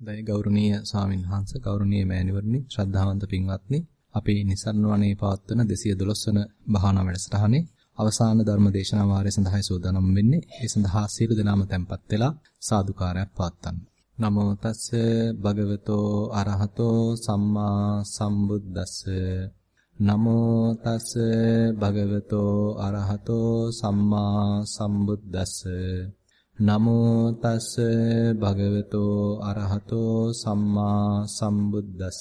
දෛ ගෞරවනීය ස්වාමින් වහන්සේ ගෞරවනීය මෑණිවරණි ශ්‍රද්ධාවන්ත පින්වත්නි. අපි නිසරණ වනේ පවත්වන 212 වන භාවනා වැඩසටහනේ අවසාන ධර්ම දේශනා වාරය සඳහායි සූදානම් වෙන්නේ. ඒ සඳහා සියලු දෙනාම tempත් වෙලා සාදුකාරයක් පවත්වන්න. නමෝ තස්ස භගවතෝ අරහතෝ සම්මා සම්බුද්දස්ස. නමෝ තස්ස භගවතෝ අරහතෝ සම්මා සම්බුද්දස්ස. නමෝ තස්ස භගවතෝ අරහතෝ සම්මා සම්බුද්දස්ස.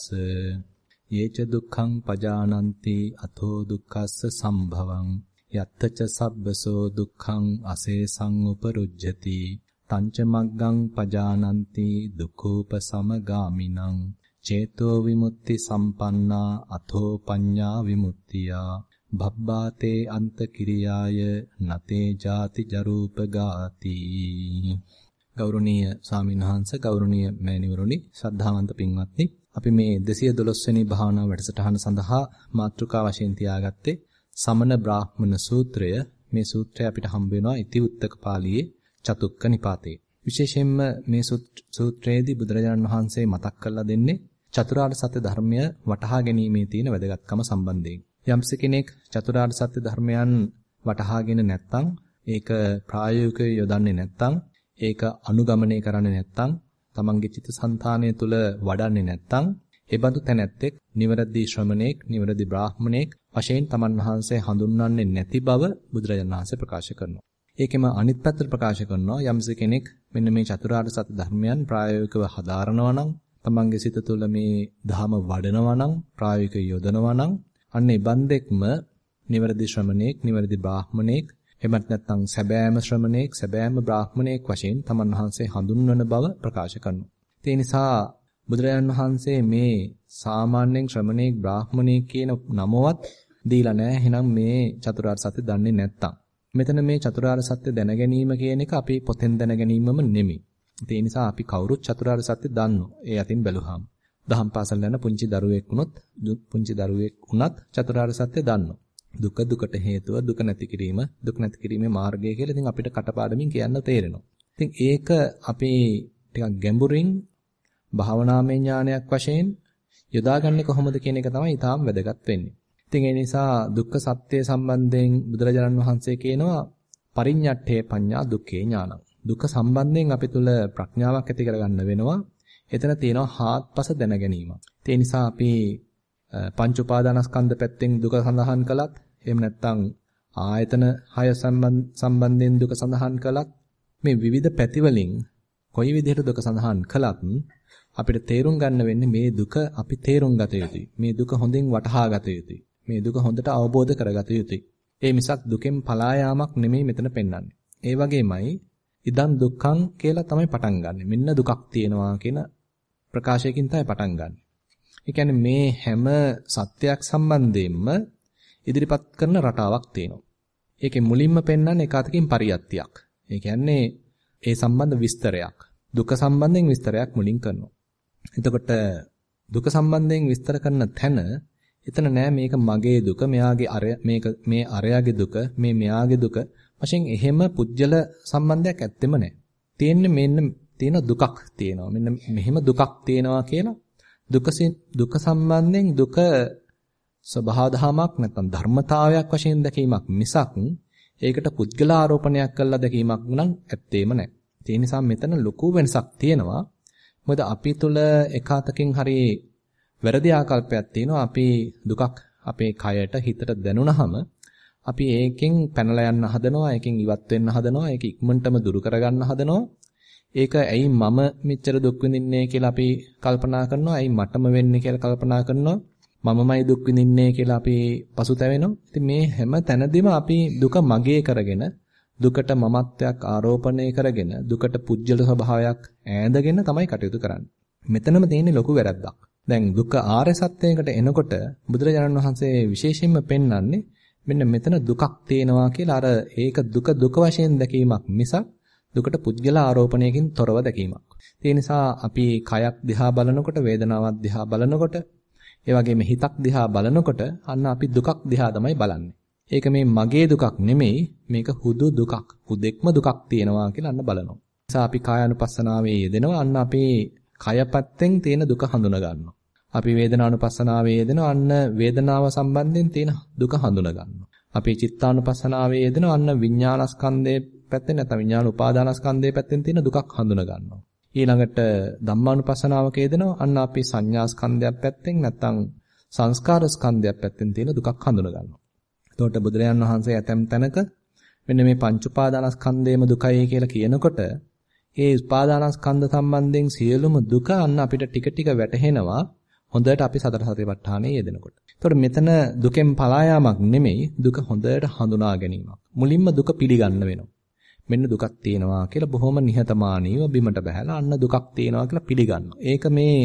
යේච දුක්ඛං පජානಂತಿ අතෝ දුක්ඛස්ස සම්භවං. යත්තච සබ්බසෝ දුක්ඛං අසේසං උපරුජ්ජති තංච මග්ගං පජානಂತಿ දුක්ඛෝපසමගාමිනං චේතෝ විමුක්ති සම්පන්නා අතෝ පඤ්ඤා විමුක්තියා. භබ්බාතේ අන්ත කිරියාය නතේ ಜಾති ජරූප ගාති ගෞරවනීය ස්වාමින්වහන්ස ගෞරවනීය මෑණිවරුනි ශ්‍රද්ධාවන්ත පින්වත්නි අපි මේ 212 වෙනි භාවනා වැඩසටහන සඳහා මාතෘකා වශයෙන් තියාගත්තේ සමන බ්‍රාහ්මණ සූත්‍රය. මේ සූත්‍රය අපිට හම්බ වෙනවා ඉතිඋත්තක පාළියේ චතුක්ක නිපාතේ. විශේෂයෙන්ම මේ සූත්‍රයේදී බුදුරජාණන් වහන්සේ මතක් කරලා දෙන්නේ චතුරාර්ය සත්‍ය ධර්මය වටහා ගැනීමේ තියෙන වැදගත්කම සම්බන්ධයෙන්. යම්ස කෙනෙක් චතුරාර්ය සත්‍ය ධර්මයන් වටහාගෙන නැත්නම් ඒක ප්‍රායෝගිකව යොදන්නේ නැත්නම් ඒක අනුගමනය කරන්නේ නැත්නම් තමන්ගේ චිත්තසංතානය තුල වඩන්නේ නැත්නම් ඒ බඳු තැනැත්තෙක් නිවැරදි ශ්‍රමණේක් නිවැරදි බ්‍රාහ්මණේක් වශයෙන් තමන් වහන්සේ හඳුන්වන්නේ නැති බව බුදුරජාණන් වහන්සේ ප්‍රකාශ කරනවා. ඒකෙම අනිත් පැත්තට ප්‍රකාශ කරනවා යම්ස කෙනෙක් මෙන්න මේ චතුරාර්ය සත්‍ය ධර්මයන් ප්‍රායෝගිකව හදාරනවා නම් තමන්ගේ සිත තුළ මේ ධහම වඩනවා නම් ප්‍රායෝගිකව යොදනවා නම් අන්න ඒ බන්දෙක්ම නිවැරදි ශ්‍රමණේක්, නිවැරදි බ්‍රාහ්මණේක්, එමත් නැත්නම් සැබෑම ශ්‍රමණේක්, සැබෑම බ්‍රාහ්මණේක් වශයෙන් තමන් වහන්සේ හඳුන්වන බව ප්‍රකාශ කරනවා. ඒ නිසා බුදුරජාණන් වහන්සේ මේ සාමාන්‍යයෙන් ශ්‍රමණේක්, බ්‍රාහ්මණේක් කියන නමවත් දීලා නැහැ. එහෙනම් මේ චතුරාර්ය සත්‍ය දන්නේ නැත්තම්. මෙතන මේ චතුරාර්ය සත්‍ය දැන ගැනීම කියන එක අපි පොතෙන් දැන ගැනීමම නෙමෙයි. ඒ නිසා අපි කවුරුත් චතුරාර්ය සත්‍ය දන්නෝ. ඒ අතින් බැලුවාම. දහම් පාසල් යන පුංචි දරුවෙක් වුණොත් පුංචි දරුවෙක් වුණත් චතුරාර්ය සත්‍ය දන්නවා. දුක දුකට හේතුව දුක නැති කිරීම දුක නැති කිරීමේ මාර්ගය කියලා ඉතින් අපිට කටපාඩමින් කියන්න තේරෙනවා. ඉතින් ඒක අපි ටිකක් ගැඹුරින් භාවනාමය ඥානයක් වශයෙන් යොදාගන්නේ කොහොමද කියන එක තමයි ඊටාම් වැදගත් වෙන්නේ. ඉතින් ඒ නිසා දුක්ඛ සත්‍ය සම්බන්ධයෙන් බුදුරජාණන් වහන්සේ කියනවා පරිඤ්ඤට්ඨේ පඤ්ඤා දුක්ඛේ ඥානං. දුක සම්බන්ධයෙන් අපි තුල ප්‍රඥාවක් ඇති කරගන්න වෙනවා. එතන තියෙනවා හාත්පස දැන ගැනීම. ඒ නිසා අපි පංච උපාදානස්කන්ධ පැත්තෙන් දුක සඳහන් කළත් එහෙම නැත්නම් ආයතන 6 සම්බන්ධයෙන් දුක සඳහන් කළත් මේ විවිධ පැති වලින් කොයි විදිහට දුක සඳහන් කළත් අපිට තේරුම් ගන්න වෙන්නේ මේ දුක අපි තේරුම් ගත යුතුයි. මේ දුක හොඳින් වටහා ගත යුතුයි. මේ දුක හොඳට අවබෝධ කරගත යුතුයි. ඒ මිසක් දුකෙන් පලා යාමක් නෙමෙයි මෙතන පෙන්වන්නේ. ඒ වගේමයි ඉදන් දුක්ඛං කියලා තමයි පටන් ගන්නෙ. මෙන්න දුකක් තියෙනවා කියන ප්‍රකාශයකින් තමයි පටන් ගන්න. ඒ කියන්නේ මේ හැම සත්‍යයක් සම්බන්ධයෙන්ම ඉදිරිපත් කරන රටාවක් තියෙනවා. ඒකේ මුලින්ම පෙන්වන්නේ එකතකින් පරියත්තියක්. ඒ කියන්නේ ඒ සම්බන්ධ විස්තරයක්. දුක සම්බන්ධයෙන් විස්තරයක් මුලින් කරනවා. එතකොට දුක සම්බන්ධයෙන් විස්තර කරන තැන එතන නෑ මේක මගේ දුක, මෙයාගේ අරය මේක මේ අරයාගේ දුක, මේ මෙයාගේ දුක. වශයෙන් එහෙම පුජ්‍යල සම්බන්ධයක් ඇත්තෙම නෑ. තියෙන්නේ මෙන්න තියෙන දුකක් තියෙනවා. මෙන්න මෙහෙම දුකක් තියෙනවා කියලා දුක දුක සම්බන්ධයෙන් දුක ස්වභාව ධමයක් නැත්නම් ධර්මතාවයක් වශයෙන් දැකීමක් මිසක් ඒකට පුද්ගල ආරෝපණයක් කළා දැකීමක් නම් ඇත්තේම නැහැ. ඒ නිසා මෙතන ලොකු වෙනසක් තියෙනවා. මොකද අපි තුල එකාතකින් හරි වැරදි ආකල්පයක් තියෙනවා. අපි දුකක් අපේ කයට හිතට දැනුණාම අපි ඒකෙන් පැනලා යන්න හදනවා, ඒකෙන් ඉවත් වෙන්න හදනවා, ඒක ඉක්මනටම දුරු කරගන්න හදනවා. ඒක ඇයි මම මෙච්චර දුක් විඳින්නේ කියලා අපි කල්පනා කරනවා. ඇයි මටම වෙන්නේ කියලා කල්පනා කරනවා. මමමයි දුක් විඳින්නේ කියලා අපි පසුතැවෙනවා. ඉතින් මේ හැම තැනදීම අපි දුක මගේ කරගෙන දුකට මමත්වයක් ආරෝපණය කරගෙන දුකට පුජ්‍යල ස්වභාවයක් ඈඳගෙන තමයි කටයුතු කරන්නේ. මෙතනම තියෙන ලොකු වැරද්දක්. දැන් දුක ආර්ය සත්‍යයකට එනකොට බුදුරජාණන් වහන්සේ විශේෂයෙන්ම පෙන්වන්නේ මෙන්න මෙතන දුකක් තියෙනවා කියලා අර ඒක දුක දුක වශයෙන් දැකීමක් මිසක් දුකට පුද්ගල ආරෝපණයකින් තොරව දැකීමක්. ඒ නිසා අපි කයක් දිහා බලනකොට වේදනාවක් දිහා බලනකොට ඒ වගේම හිතක් දිහා බලනකොට අන්න අපි දුකක් දිහා තමයි බලන්නේ. ඒක මේ මගේ දුකක් නෙමෙයි මේක හුදු දුකක්. හුදෙක්ම දුකක් තියෙනවා කියලා අන්න බලනවා. නිසා අපි කායानुපස්සනාවේ යෙදෙනවා අන්න අපේ කය පැත්තෙන් තියෙන දුක හඳුනා ගන්නවා. අපි වේදනානුපස්සනාවේ යෙදෙන අන්න වේදනාව සම්බන්ධයෙන් තියෙන දුක හඳුනා ගන්නවා. අපි චිත්තානුපස්සනාවේ යෙදෙන අන්න විඥානස්කන්ධයේ පැත්තෙන් නැත්නම් විඥාන උපාදානස්කන්ධයේ පැත්තෙන් තියෙන දුකක් හඳුනා ගන්නවා. ඊළඟට ධම්මානුපස්සනාවක යෙදෙනවා අන්න අපි සංඥාස්කන්ධයක් පැත්තෙන් නැත්නම් සංස්කාරස්කන්ධයක් පැත්තෙන් තියෙන දුකක් හඳුනා ගන්නවා. එතකොට බුදුරජාන් වහන්සේ ඇතැම් තැනක මෙන්න මේ පංච උපාදානස්කන්ධයේම දුකයි කියලා කියනකොට ඒ උපාදානස්කන්ධ සම්බන්ධයෙන් සියලුම දුක අන්න අපිට ටික ටික වැටහෙනවා හොඳට අපි සතර සතිපට්ඨානයේ යෙදෙනකොට. එතකොට මෙතන දුකෙන් පලා යාමක් නෙමෙයි දුක හොඳට හඳුනා ගැනීමක්. මුලින්ම දුක පිළිගන්න වෙනවා. මෙන්න දුකක් තියෙනවා කියලා බොහොම නිහතමානීව බිමට බහැලා අන්න දුකක් තියෙනවා කියලා පිළිගන්නවා. ඒක මේ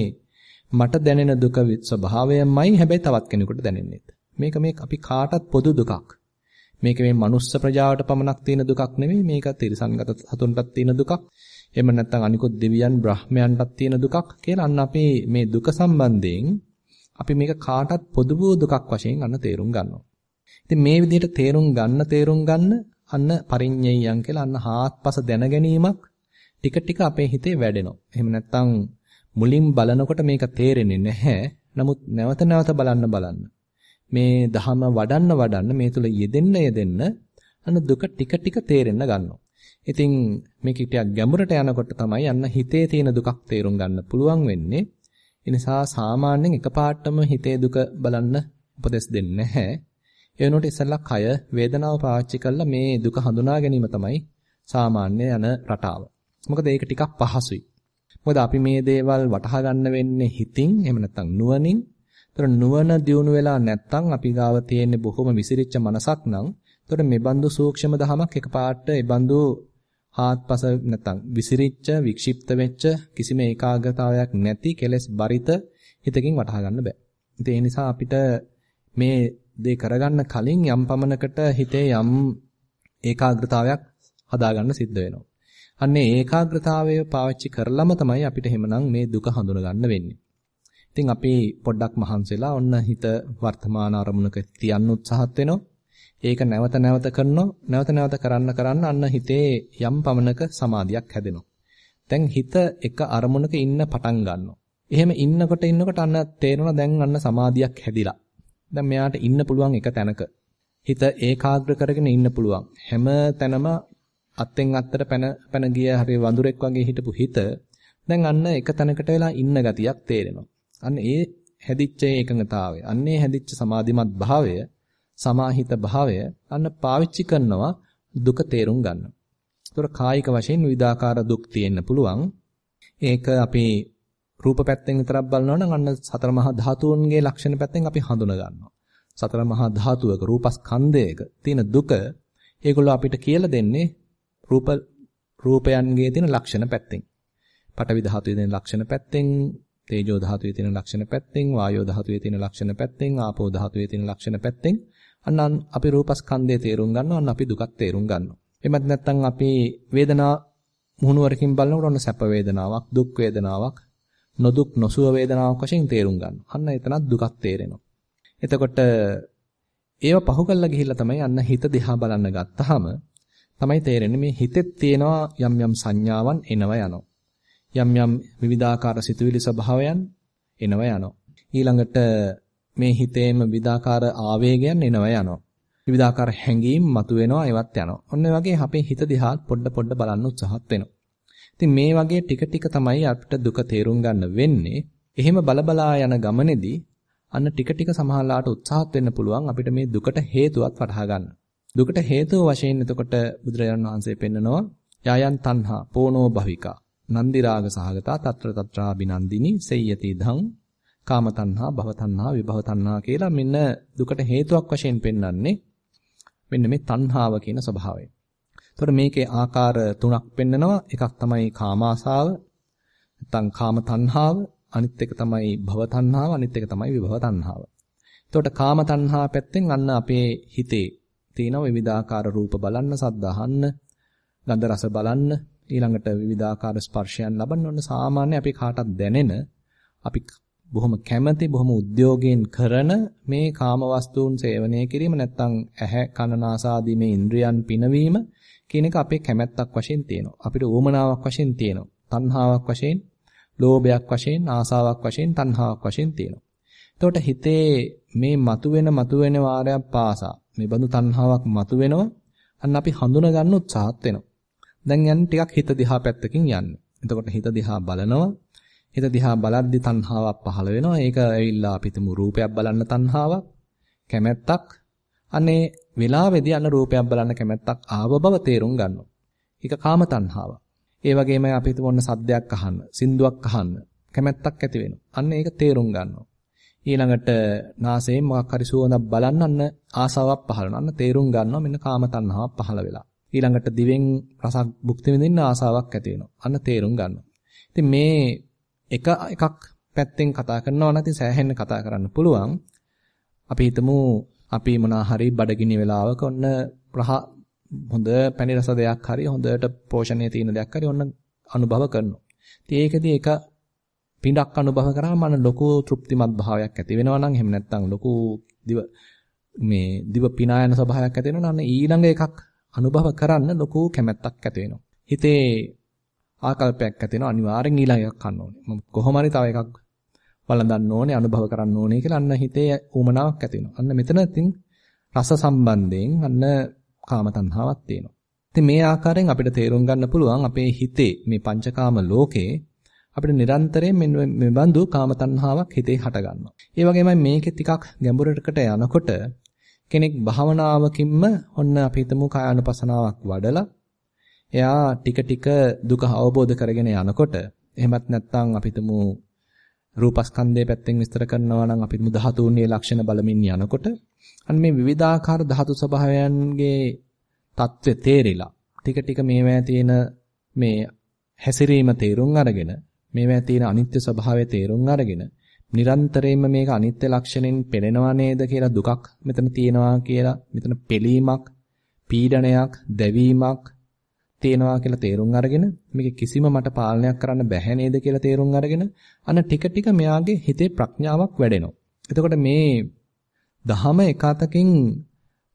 මට දැනෙන දුක ස්වභාවයමයි හැබැයි තවත් කෙනෙකුට දැනෙන්නේ. මේක මේ අපි කාටත් පොදු දුකක්. මේක මේ මනුස්ස ප්‍රජාවට පමණක් තියෙන දුකක් නෙමෙයි මේක තිරිසන්ගත සතුන්ටත් තියෙන දුකක්. එහෙම නැත්නම් අනිකුත් දෙවියන් බ්‍රහ්මයන්ටත් තියෙන දුකක් කියලා අන්න අපි මේ දුක සම්බන්ධයෙන් අපි මේක කාටත් පොදු වූ දුකක් වශයෙන් අන්න තේරුම් ගන්නවා. ඉතින් මේ විදිහට තේරුම් ගන්න තේරුම් ගන්න අන්න පරිඤ්ඤයයන් කියලා අන්න හාත්පස දැන ගැනීමක් ටික ටික අපේ හිතේ වැඩෙනවා. එහෙම නැත්නම් මුලින් බලනකොට මේක තේරෙන්නේ නැහැ. නමුත් නැවත නැවත බලන්න බලන්න මේ දහම වඩන්න වඩන්න මේ තුල යෙදෙන්න යෙදෙන්න අන්න දුක ටික ටික තේරෙන්න ගන්නවා. ඉතින් මේක ටිකක් ගැඹුරට යනකොට තමයි අන්න හිතේ තියෙන දුකක් තේරුම් ගන්න පුළුවන් වෙන්නේ. ඒ නිසා සාමාන්‍යයෙන් එකපාරටම හිතේ දුක බලන්න උපදෙස් දෙන්නේ නැහැ. ඒ වෙනුවට ඉස්සෙල්ලා කය වේදනාව පාවිච්චි කරලා මේ දුක හඳුනා ගැනීම තමයි සාමාන්‍ය යන රටාව. මොකද ඒක ටිකක් පහසුයි. මොකද අපි මේ දේවල් වටහා ගන්න වෙන්නේ හිතින් එහෙම නැත්නම් නුවණින්. ඒතර නුවණ දියුණු වෙලා නැත්නම් අපි ගාව තියෙන බොහොම විසිරිච්ච මනසක් නම් ඒතර මේ බඳු සූක්ෂම දහමක් එකපාරට ඒ බඳු හාත්පස නැත්නම් විසිරිච්ච වික්ෂිප්ත වෙච්ච කිසිම ඒකාග්‍රතාවයක් නැති කෙලස් බරිත හිතකින් වටහා ගන්න බෑ. ඉතින් ඒ නිසා අපිට මේ දේ කරගන්න කලින් යම් පමණකට හිතේ යම් ඒකාග්‍රතාවයක් හදාගන්න සිද්ධ වෙනවා. අන්නේ ඒකාග්‍රතාවය පාවිච්චි කරලම තමයි අපිට එහෙමනම් මේ දුක හඳුනගන්න වෙන්නේ. ඉතින් අපි පොඩ්ඩක් මහන්සිලා ඔන්න හිත වර්තමාන අරමුණක තියන්න උත්සාහත් වෙනවා. ඒක නැවත නැවත කරනවා. නැවත නැවත කරන්න කරන්න අන්න හිතේ යම් පමණක සමාධියක් හැදෙනවා. දැන් හිත එක අරමුණක ඉන්න පටන් ගන්නවා. එහෙම ඉන්නකොට ඉන්නකොට අන්න තේරෙනවා දැන් අන්න සමාධියක් හැදිලා. දැන් මෙයාට ඉන්න පුළුවන් එක තැනක. හිත ඒකාග්‍ර කරගෙන ඉන්න පුළුවන්. හැම තැනම අත්ෙන් අත්තට පැන පැන ගිය හරි වඳුරෙක් වගේ හිටපු හිත දැන් අන්න එක තැනකට වෙලා ඉන්න ගතියක් තේරෙනවා. අන්න ඒ හැදිච්ච ඒකඟතාවය, අන්නේ හැදිච්ච සමාධිමත් භාවය, සමාහිත භාවය අන්න පාවිච්චි කරනවා දුක තේරුම් ගන්න. ඒතර කායික වශයෙන් විවිධාකාර දුක් තියෙන්න පුළුවන්. ඒක අපි රූප පැත්තෙන් විතරක් බලනවා නම් අන්න සතර මහා ධාතුන්ගේ ලක්ෂණ පැත්තෙන් අපි හඳුන ගන්නවා. සතර මහා ධාතුවක රූපස්කන්ධයක තියෙන දුක ඒගොල්ලෝ අපිට කියලා දෙන්නේ රූප රූපයන්ගේ තියෙන ලක්ෂණ පැත්තෙන්. පඨවි ධාතුවේ තියෙන ලක්ෂණ පැත්තෙන්, තේජෝ ධාතුවේ තියෙන ලක්ෂණ පැත්තෙන්, වායෝ ධාතුවේ තියෙන ලක්ෂණ පැත්තෙන්, ආපෝ ධාතුවේ තියෙන ලක්ෂණ පැත්තෙන් අන්න අපි රූපස්කන්ධය තේරුම් ගන්නවා, අන්න අපි දුකක් තේරුම් ගන්නවා. එමත් නැත්නම් අපි වේදනා මුහුණුවරකින් බලනකොට ඔන්න සැප වේදනාවක්, දුක් වේදනාවක්, නොදුක් නොසුව වේදනාවක් වශයෙන් තේරුම් ගන්නවා. අන්න එතනත් දුකක් තේරෙනවා. එතකොට ඒව පහු කරලා ගිහිල්ලා තමයි අන්න හිත දිහා බලන්න ගත්තාම තමයි තේරෙන්නේ මේ හිතෙත් තියෙනවා යම් යම් සංඥාවන් එනවා යනවා. යම් යම් විවිධාකාර සිතුවිලි ස්වභාවයන් එනවා යනවා. ඊළඟට මේ හිතේම විවිධාකාර ආවේගයන් එනවා යනවා. විවිධාකාර හැඟීම් මතුවෙනවා ඒවත් යනවා. ඔන්න වගේ අපේ හිත දිහා පොඩ පොඩ බලන්න උත්සාහත් වෙනවා. ඉතින් මේ වගේ ටික ටික තමයි අපිට දුක තේරුම් ගන්න වෙන්නේ. එහෙම බලබලා යන ගමනේදී අන්න ටික ටික සමහරලාට උත්සාහත් වෙන්න පුළුවන් අපිට මේ දුකට හේතුවත් වටහා ගන්න. දුකට හේතුව වශයෙන් එතකොට බුදුරජාණන් වහන්සේ පෙන්නනවා යායන් තණ්හා පෝනෝ භවිකා නන්දි රාග සහගතා తත්‍ර తත්‍රා බිනන්දිනි සෙය්‍යති ධං කාම තණ්හා භව තණ්හා විභව තණ්හා කියලා මෙන්න දුකට හේතුවක් වශයෙන් පෙන්වන්නේ මෙන්න මේ තණ්හාව කියන ස්වභාවය. එතකොට මේකේ ආකාර තුනක් පෙන්නනවා. එකක් තමයි කාමාසාව, නැත්නම් කාම තණ්හාව, අනිත් එක තමයි භව තණ්හාව, අනිත් එක තමයි විභව තණ්හාව. එතකොට කාම තණ්හා පැත්තෙන් අන්න අපේ හිතේ තියෙන විවිධාකාර රූප බලන්න, සද්ද අහන්න, ගන්ධ රස බලන්න, ඊළඟට විවිධාකාර ස්පර්ශයන් ලබන්න ඕන සාමාන්‍ය අපි කාටත් දැනෙන අපි බොහොම කැමැති බොහොම උද්‍යෝගයෙන් කරන මේ කාම වස්තුන් සේවනය කිරීම නැත්නම් ඇහැ කන නාසාදී මේ ඉන්ද්‍රියන් පිනවීම කියන එක අපේ කැමැත්තක් වශයෙන් තියෙනවා. අපිට උවමනාවක් වශයෙන් තියෙනවා. තණ්හාවක් වශයෙන් ලෝභයක් වශයෙන්, ආසාවක් වශයෙන්, තණ්හාවක් වශයෙන් තියෙනවා. එතකොට හිතේ මේ මතුවෙන මතුවෙන වාරයක් පාසා මේ බඳු තණ්හාවක් මතුවෙනවා. අන්න අපි හඳුනා ගන්න උත්සාහත් වෙනවා. දැන් යන්නේ ටිකක් හිත දිහා පැත්තකින් යන්නේ. එතකොට හිත දිහා බලනවා. හිත දිහා බලද්දි තණ්හාවක් පහළ වෙනවා. ඒක ඇවිල්ලා අපි තුමු රූපයක් බලන්න තණ්හාවක්, කැමැත්තක්. අනේ වෙලාවේදී අන්න රූපයක් බලන්න කැමැත්තක් ආව බව තේරුම් ගන්නවා. ඒක කාම තණ්හාවක්. ඒ වගේම අපි තුමු ඔන්න සද්දයක් අහන්න, සින්දුවක් අහන්න කැමැත්තක් ඇති වෙනවා. අන්න ඒක තේරුම් ගන්නවා. ඊළඟට නාසයෙන් මොකක් හරි සුවඳක් බලන්න අන්න ආසාවක් පහළ වෙනවා. අන්න තේරුම් ගන්නවා මෙන්න කාම තණ්හාවක් පහළ වෙලා. ඊළඟට දිවෙන් රසක් භුක්ති විඳින්න ආසාවක් ඇති වෙනවා. අන්න තේරුම් ගන්නවා. ඉතින් මේ එක එකක් පැත්තෙන් කතා කරනවා නැති සෑහෙන්න කතා කරන්න පුළුවන්. අපි හිතමු අපි මොනා හරි බඩගිනි වෙලාවක ඔන්න රහ හොඳ පැණි රස දෙයක් හරි හොඳට පෝෂණය තියෙන දෙයක් හරි ඔන්න අනුභව කරනවා. ඉතින් ඒකෙදී එක පිඬක් අනුභව කරාම මන ලොකු තෘප්තිමත් භාවයක් ඇති වෙනවා නම් එහෙම නැත්නම් ලොකු දිව මේ දිව පිනායන ස්වභාවයක් ඇති වෙනවා නම් ඊළඟ එකක් අනුභව කරන්න ලොකු කැමැත්තක් ඇති වෙනවා. හිතේ ආකල්පයක් ඇති වෙනවා අනිවාර්යෙන් ඊළඟ එකක් ගන්න ඕනේ. මම කොහොම හරි තව එකක් වළඳන්න ඕනේ අනුභව කරන්න ඕනේ කියලා අන්න හිතේ උමනාවක් ඇති වෙනවා. අන්න මෙතන ඉතින් රස සම්බන්ධයෙන් අන්න කාම තණ්හාවක් තියෙනවා. ඉතින් මේ ආකාරයෙන් අපිට තේරුම් ගන්න පුළුවන් අපේ හිතේ මේ පංචකාම ලෝකේ අපිට නිරන්තරයෙන් මේ බඳු කාම තණ්හාවක් හිතේ හට ගන්නවා. ඒ වගේමයි මේකේ ටිකක් ගැඹුරකට යනකොට කෙනෙක් භාවනාවකින්ම ඔන්න අපි හිතමු කායानुපසනාවක් වඩලා එයා ටික ටික දුක අවබෝධ කරගෙන යනකොට එහෙමත් නැත්නම් අපි හිතමු රූපස්කන්ධය පැත්තෙන් විස්තර කරනවා නම් අපි හිතමු ධාතුන්ගේ ලක්ෂණ බලමින් යනකොට අන්න මේ විවිධාකාර ධාතු ස්වභාවයන්ගේ தත්ත්වය තේරිලා ටික ටික මේවැය තියෙන මේ හැසිරීම තේරුම් අරගෙන මේවැය තියෙන අනිත්‍ය ස්වභාවය තේරුම් අරගෙන නිරන්තරයෙන්ම මේක අනිත්‍ය ලක්ෂණෙන් පෙළෙනවා නේද කියලා දුකක් මෙතන තියෙනවා කියලා මෙතන පිළීමක් පීඩනයක් දැවීමක් තියෙනවා කියලා තේරුම් අරගෙන මේක කිසිම මට පාලනයක් කරන්න බැහැ නේද කියලා තේරුම් අරගෙන අන්න ටික ටික මෙයාගේ හිතේ ප්‍රඥාවක් වැඩෙනවා. එතකොට මේ දහම එකතකින්